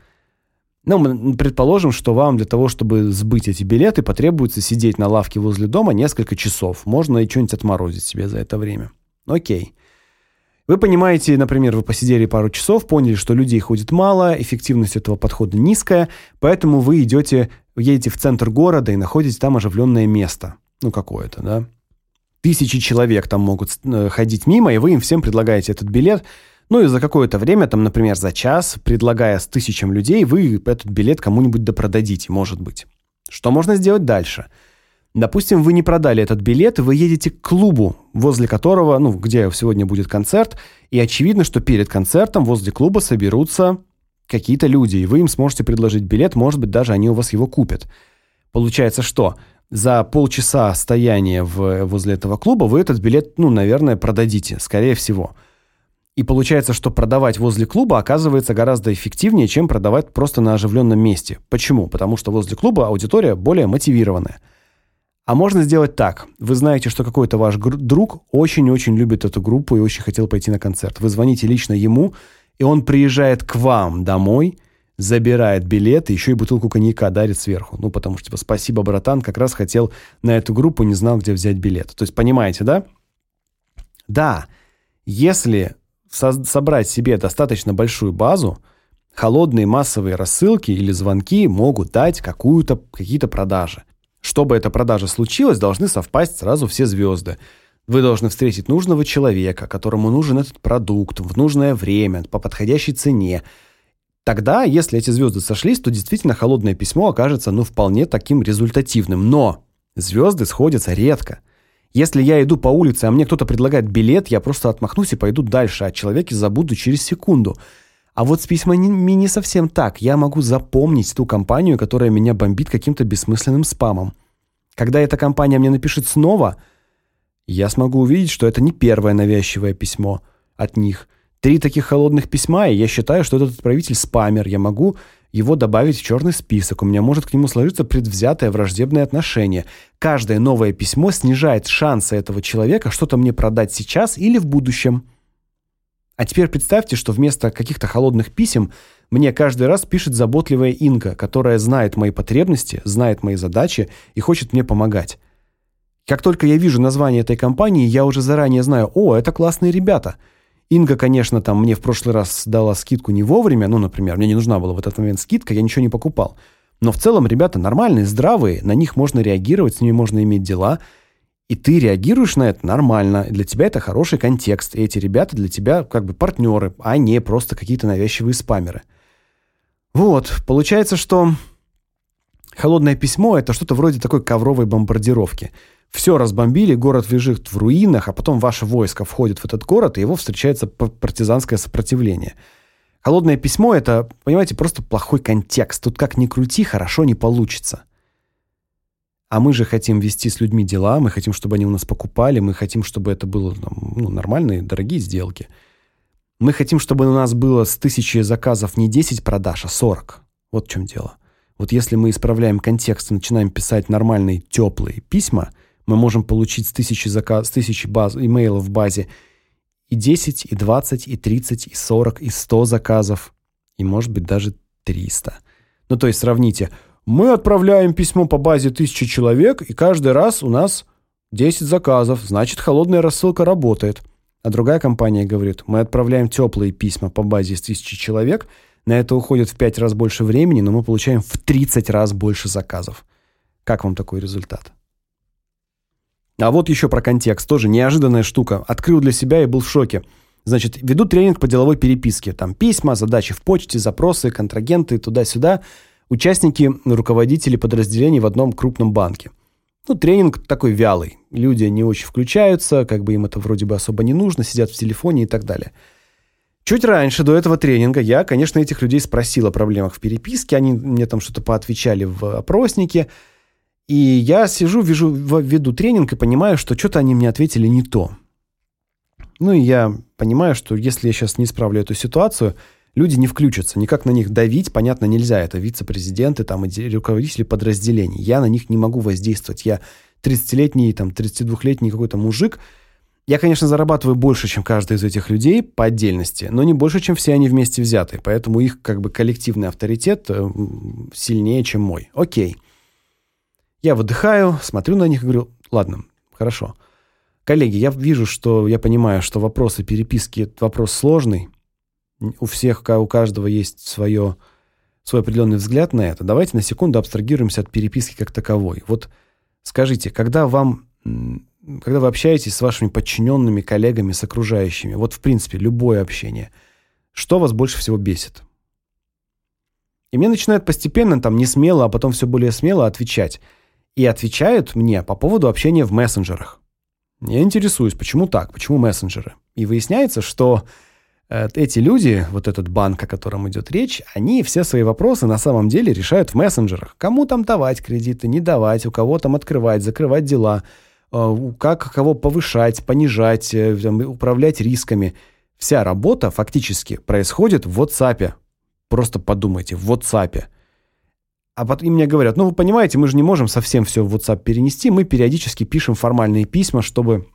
Ну, мы предположим, что вам для того, чтобы сбыть эти билеты, потребуется сидеть на лавке возле дома несколько часов. Можно и что-нибудь отморозить себе за это время. Окей. Вы понимаете, например, вы посидели пару часов, поняли, что людей ходит мало, эффективность этого подхода низкая, поэтому вы идете, едете в центр города и находите там оживленное место. Ну, какое-то, да? Тысячи человек там могут э, ходить мимо, и вы им всем предлагаете этот билет – ну и за какое-то время, там, например, за час, предлагая с тысячам людей, вы этот билет кому-нибудь допродадите, может быть. Что можно сделать дальше? Допустим, вы не продали этот билет, вы едете к клубу, возле которого, ну, где сегодня будет концерт, и очевидно, что перед концертом возле клуба соберутся какие-то люди, и вы им сможете предложить билет, может быть, даже они у вас его купят. Получается, что за полчаса стояния в, возле этого клуба вы этот билет, ну, наверное, продадите, скорее всего. И получается, что продавать возле клуба оказывается гораздо эффективнее, чем продавать просто на оживленном месте. Почему? Потому что возле клуба аудитория более мотивированная. А можно сделать так. Вы знаете, что какой-то ваш друг очень-очень любит эту группу и очень хотел пойти на концерт. Вы звоните лично ему, и он приезжает к вам домой, забирает билет и еще и бутылку коньяка дарит сверху. Ну, потому что, типа, спасибо, братан, как раз хотел на эту группу, не знал, где взять билет. То есть, понимаете, да? Да, если со собрать себе достаточно большую базу, холодные массовые рассылки или звонки могут дать какую-то какие-то продажи. Чтобы эта продажа случилась, должны совпасть сразу все звезды. Вы должны встретить нужного человека, которому нужен этот продукт в нужное время, по подходящей цене. Тогда, если эти звезды сошлись, то действительно холодное письмо окажется ну вполне таким результативным. Но звезды сходятся редко. Если я иду по улице, а мне кто-то предлагает билет, я просто отмахнусь и пойду дальше, а человеке забуду через секунду. А вот с письмами не совсем так. Я могу запомнить ту компанию, которая меня бомбит каким-то бессмысленным спамом. Когда эта компания мне напишет снова, я смогу увидеть, что это не первое навязчивое письмо от них. Три таких холодных письма, и я считаю, что этот отправитель спамер. Я могу его добавить в черный список. У меня может к нему сложиться предвзятое враждебное отношение. Каждое новое письмо снижает шансы этого человека что-то мне продать сейчас или в будущем. А теперь представьте, что вместо каких-то холодных писем мне каждый раз пишет заботливая Инга, которая знает мои потребности, знает мои задачи и хочет мне помогать. Как только я вижу название этой компании, я уже заранее знаю: "О, это классные ребята". Инга, конечно, там мне в прошлый раз дала скидку не вовремя, ну, например, мне не нужна была в этот момент скидка, я ничего не покупал. Но в целом ребята нормальные, здравые, на них можно реагировать, с ними можно иметь дела. И ты реагируешь на это нормально. Для тебя это хороший контекст. И эти ребята для тебя как бы партнеры, а не просто какие-то навязчивые спамеры. Вот, получается, что холодное письмо это что-то вроде такой ковровой бомбардировки. Все разбомбили, город лежит в руинах, а потом ваше войско входит в этот город, и его встречается партизанское сопротивление. Холодное письмо это, понимаете, просто плохой контекст. Тут как ни крути, хорошо не получится. А мы же хотим вести с людьми дела, мы хотим, чтобы они у нас покупали, мы хотим, чтобы это было ну, нормальные, дорогие сделки. Мы хотим, чтобы у нас было с тысячи заказов не 10 продаж, а 40. Вот в чем дело. Вот если мы исправляем контекст и начинаем писать нормальные теплые письма – мы можем получить с тысячи заказ, с тысячи баз, имейлов в базе и 10, и 20, и 30, и 40, и 100 заказов, и, может быть, даже 300. Ну, то есть сравните. Мы отправляем письмо по базе 1000 человек, и каждый раз у нас 10 заказов. Значит, холодная рассылка работает. А другая компания говорит: "Мы отправляем теплые письма по базе из 1000 человек, на это уходит в 5 раз больше времени, но мы получаем в 30 раз больше заказов". Как вам такой результат? А вот еще про контекст, тоже неожиданная штука. Открыл для себя и был в шоке. Значит, веду тренинг по деловой переписке. Там письма, задачи в почте, запросы, контрагенты, туда-сюда. Участники, руководители подразделений в одном крупном банке. Ну, тренинг такой вялый. Люди не очень включаются, как бы им это вроде бы особо не нужно, сидят в телефоне и так далее. Чуть раньше, до этого тренинга, я, конечно, этих людей спросил о проблемах в переписке. Они мне там что-то поотвечали в опроснике. И я сижу, вижу, веду тренинг и понимаю, что что-то они мне ответили не то. Ну и я понимаю, что если я сейчас не исправлю эту ситуацию, люди не включатся, никак на них давить, понятно, нельзя. Это вице-президенты там и руководители подразделений. Я на них не могу воздействовать. Я 30-летний, там 32-летний какой-то мужик. Я, конечно, зарабатываю больше, чем каждый из этих людей по отдельности, но не больше, чем все они вместе взятые. Поэтому их как бы коллективный авторитет э, сильнее, чем мой. О'кей. Я выдыхаю, смотрю на них и говорю: "Ладно, хорошо. Коллеги, я вижу, что я понимаю, что вопросы переписки вопрос сложный. У всех, у каждого есть свое свой определенный взгляд на это. Давайте на секунду абстрагируемся от переписки как таковой. Вот скажите, когда вам когда вы общаетесь с вашими подчиненными, коллегами, с окружающими, вот в принципе любое общение, что вас больше всего бесит? И мне начинают постепенно там не смело, а потом все более смело отвечать. И отвечают мне по поводу общения в мессенджерах. Я интересуюсь, почему так, почему мессенджеры. И выясняется, что эти люди, вот этот банк, о котором идет речь, они все свои вопросы на самом деле решают в мессенджерах. Кому там давать кредиты, не давать, у кого там открывать, закрывать дела, э, как кого повышать, понижать, э, управлять рисками. Вся работа фактически происходит в WhatsApp. Просто подумайте, в WhatsApp. А потом мне говорят: "Ну, вы понимаете, мы же не можем совсем все в WhatsApp перенести, мы периодически пишем формальные письма, чтобы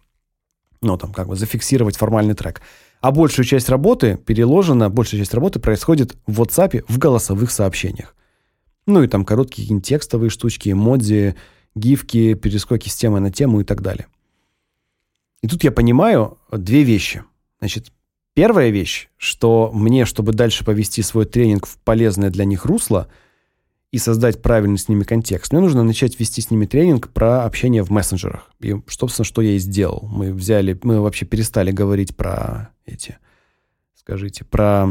ну, там как бы зафиксировать формальный трек. А большую часть работы переложена, большая часть работы происходит в WhatsApp в голосовых сообщениях. Ну и там короткие текстовые штучки, эмодзи, гифки, перескоки с темы на тему и так далее. И тут я понимаю две вещи. Значит, первая вещь, что мне, чтобы дальше повести свой тренинг в полезное для них русло – и создать правильный с ними контекст, мне нужно начать вести с ними тренинг про общение в мессенджерах. И, собственно, что я и сделал. Мы взяли, мы вообще перестали говорить про эти, скажите, про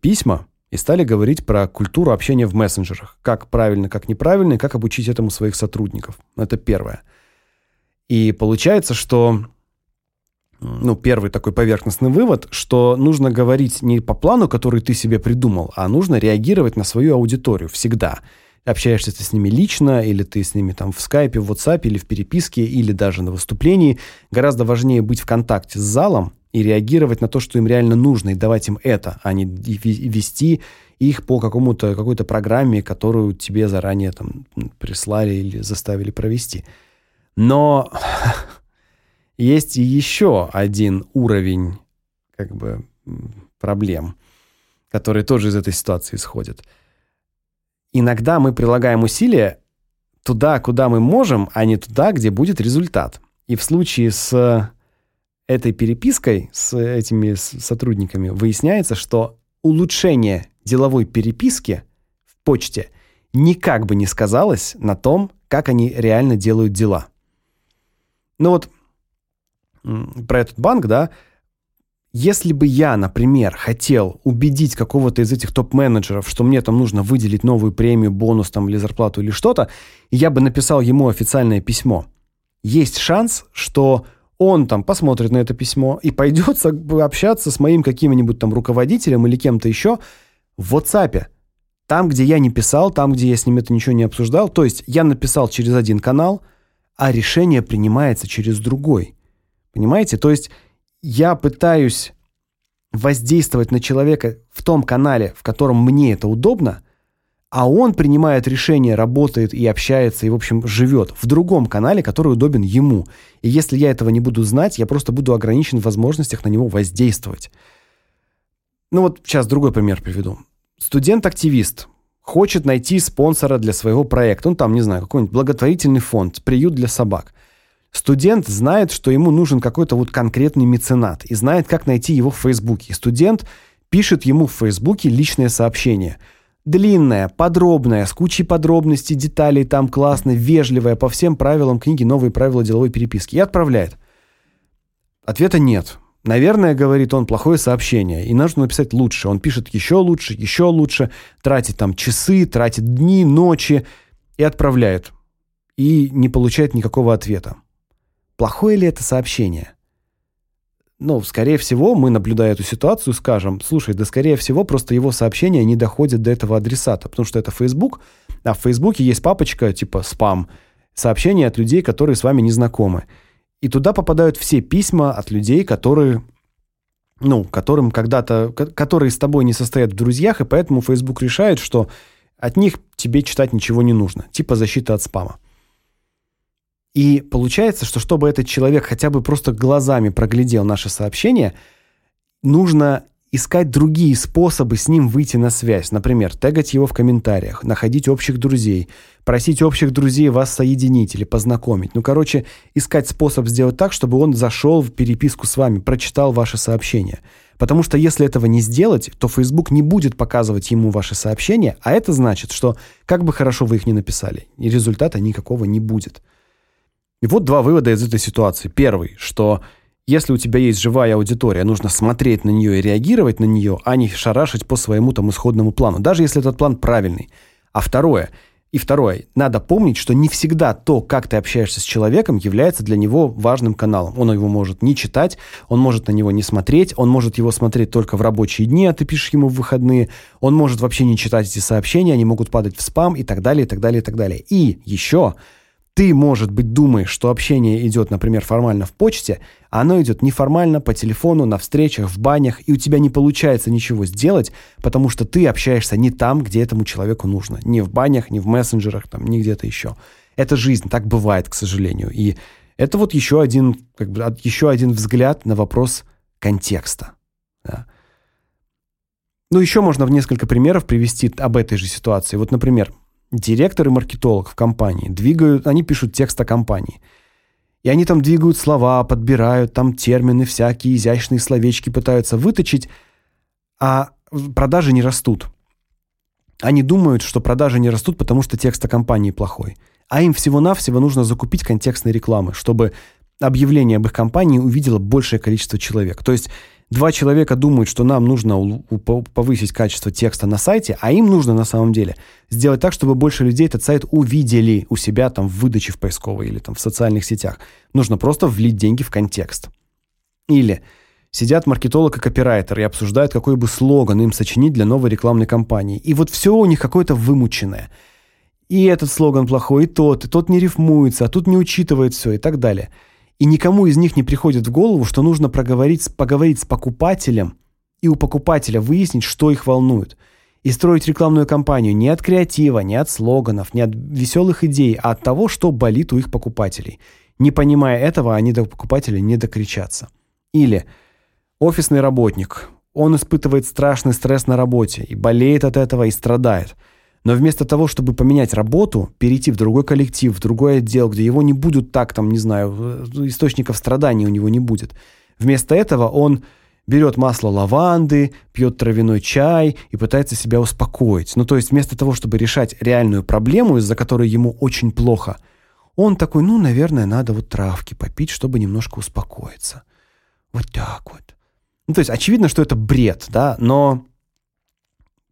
письма и стали говорить про культуру общения в мессенджерах. Как правильно, как неправильно, и как обучить этому своих сотрудников. Это первое. И получается, что ну, первый такой поверхностный вывод, что нужно говорить не по плану, который ты себе придумал, а нужно реагировать на свою аудиторию всегда. Общаешься ты с ними лично, или ты с ними там в скайпе, в WhatsApp, или в переписке, или даже на выступлении. Гораздо важнее быть в контакте с залом и реагировать на то, что им реально нужно, и давать им это, а не вести их по какому-то какой-то программе, которую тебе заранее там прислали или заставили провести. Но *laughs* есть еще один уровень как бы проблем, который тоже из этой ситуации исходит. Иногда мы прилагаем усилия туда, куда мы можем, а не туда, где будет результат. И в случае с этой перепиской с этими сотрудниками выясняется, что улучшение деловой переписки в почте никак бы не сказалось на том, как они реально делают дела. Ну вот про этот банк, да, если бы я, например, хотел убедить какого-то из этих топ-менеджеров, что мне там нужно выделить новую премию, бонус там или зарплату или что-то, я бы написал ему официальное письмо. Есть шанс, что он там посмотрит на это письмо и пойдет общаться с моим каким-нибудь там руководителем или кем-то еще в WhatsApp. Там, где я не писал, там, где я с ним это ничего не обсуждал, то есть я написал через один канал, а решение принимается через другой. Понимаете? То есть я пытаюсь воздействовать на человека в том канале, в котором мне это удобно, а он принимает решение, работает и общается и, в общем, живет в другом канале, который удобен ему. И если я этого не буду знать, я просто буду ограничен в возможностях на него воздействовать. Ну вот сейчас другой пример приведу. Студент-активист хочет найти спонсора для своего проекта. Он там, не знаю, какой-нибудь благотворительный фонд, приют для собак. Студент знает, что ему нужен какой-то вот конкретный меценат и знает, как найти его в Фейсбуке. Студент пишет ему в Фейсбуке личное сообщение. Длинное, подробное, с кучей подробностей, деталей, там классно, вежливое, по всем правилам книги «Новые правила деловой переписки» и отправляет. Ответа нет. Наверное, говорит он, плохое сообщение, и нужно написать лучше. Он пишет еще лучше, еще лучше, тратит там часы, тратит дни, ночи и отправляет. И не получает никакого ответа. Плохое ли это сообщение? Ну, скорее всего, мы, наблюдая эту ситуацию, скажем: "Слушай, да скорее всего, просто его сообщения не доходят до этого адресата, потому что это Facebook, а в Фейсбуке есть папочка типа спам, сообщения от людей, которые с вами не знакомы. И туда попадают все письма от людей, которые ну, которым когда-то которые с тобой не состоят в друзьях, и поэтому Facebook решает, что от них тебе читать ничего не нужно, типа защита от спама. И получается, что чтобы этот человек хотя бы просто глазами проглядел наше сообщение, нужно искать другие способы с ним выйти на связь. Например, тегать его в комментариях, находить общих друзей, просить общих друзей вас соединить или познакомить. Ну, короче, искать способ сделать так, чтобы он зашел в переписку с вами, прочитал ваше сообщение. Потому что если этого не сделать, то Facebook не будет показывать ему ваши сообщения, а это значит, что как бы хорошо вы их ни написали, результата никакого не будет. И вот два вывода из этой ситуации. Первый, что если у тебя есть живая аудитория, нужно смотреть на нее и реагировать на нее, а не шарашить по своему там исходному плану, даже если этот план правильный. А второе, и второе, надо помнить, что не всегда то, как ты общаешься с человеком, является для него важным каналом. Он его может не читать, он может на него не смотреть, он может его смотреть только в рабочие дни, а ты пишешь ему в выходные, он может вообще не читать эти сообщения, они могут падать в спам и так далее, и так далее, и так далее. И еще ты, может быть, думаешь, что общение идет, например, формально в почте, а оно идет неформально, по телефону, на встречах, в банях, и у тебя не получается ничего сделать, потому что ты общаешься не там, где этому человеку нужно. Не в банях, не в мессенджерах, там, не где-то еще. Это жизнь, так бывает, к сожалению. И это вот еще один, как бы, еще один взгляд на вопрос контекста. Да. Ну, еще можно в несколько примеров привести об этой же ситуации. Вот, например, директор и маркетолог в компании двигают, они пишут текст о компании. И они там двигают слова, подбирают там термины всякие, изящные словечки пытаются выточить, а продажи не растут. Они думают, что продажи не растут, потому что текст о компании плохой. А им всего-навсего нужно закупить контекстной рекламы, чтобы объявление об их компании увидело большее количество человек. То есть два человека думают, что нам нужно повысить качество текста на сайте, а им нужно на самом деле сделать так, чтобы больше людей этот сайт увидели у себя там в выдаче в поисковой или там в социальных сетях. Нужно просто влить деньги в контекст. Или сидят маркетолог и копирайтер и обсуждают, какой бы слоган им сочинить для новой рекламной кампании. И вот все у них какое-то вымученное. И этот слоган плохой, и тот, и тот не рифмуется, а тут не учитывает все и так далее – и никому из них не приходит в голову, что нужно проговорить, поговорить с покупателем и у покупателя выяснить, что их волнует. И строить рекламную кампанию не от креатива, не от слоганов, не от веселых идей, а от того, что болит у их покупателей. Не понимая этого, они до покупателя не докричатся. Или офисный работник. Он испытывает страшный стресс на работе и болеет от этого и страдает – но вместо того, чтобы поменять работу, перейти в другой коллектив, в другой отдел, где его не будут так, там, не знаю, источников страданий у него не будет. Вместо этого он берет масло лаванды, пьет травяной чай и пытается себя успокоить. Ну, то есть вместо того, чтобы решать реальную проблему, из-за которой ему очень плохо, он такой, ну, наверное, надо вот травки попить, чтобы немножко успокоиться. Вот так вот. Ну, то есть очевидно, что это бред, да, но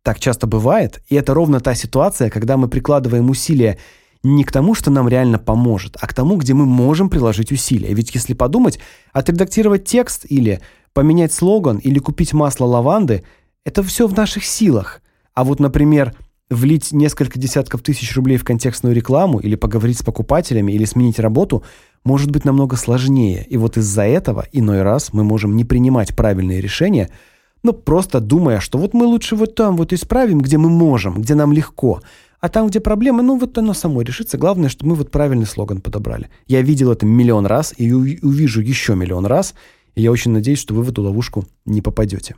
так часто бывает, и это ровно та ситуация, когда мы прикладываем усилия не к тому, что нам реально поможет, а к тому, где мы можем приложить усилия. Ведь если подумать, отредактировать текст или поменять слоган или купить масло лаванды это все в наших силах. А вот, например, влить несколько десятков тысяч рублей в контекстную рекламу или поговорить с покупателями или сменить работу может быть намного сложнее. И вот из-за этого иной раз мы можем не принимать правильные решения, ну, просто думая, что вот мы лучше вот там вот исправим, где мы можем, где нам легко. А там, где проблемы, ну вот оно само решится. Главное, что мы вот правильный слоган подобрали. Я видел это миллион раз и увижу еще миллион раз. И я очень надеюсь, что вы в эту ловушку не попадете.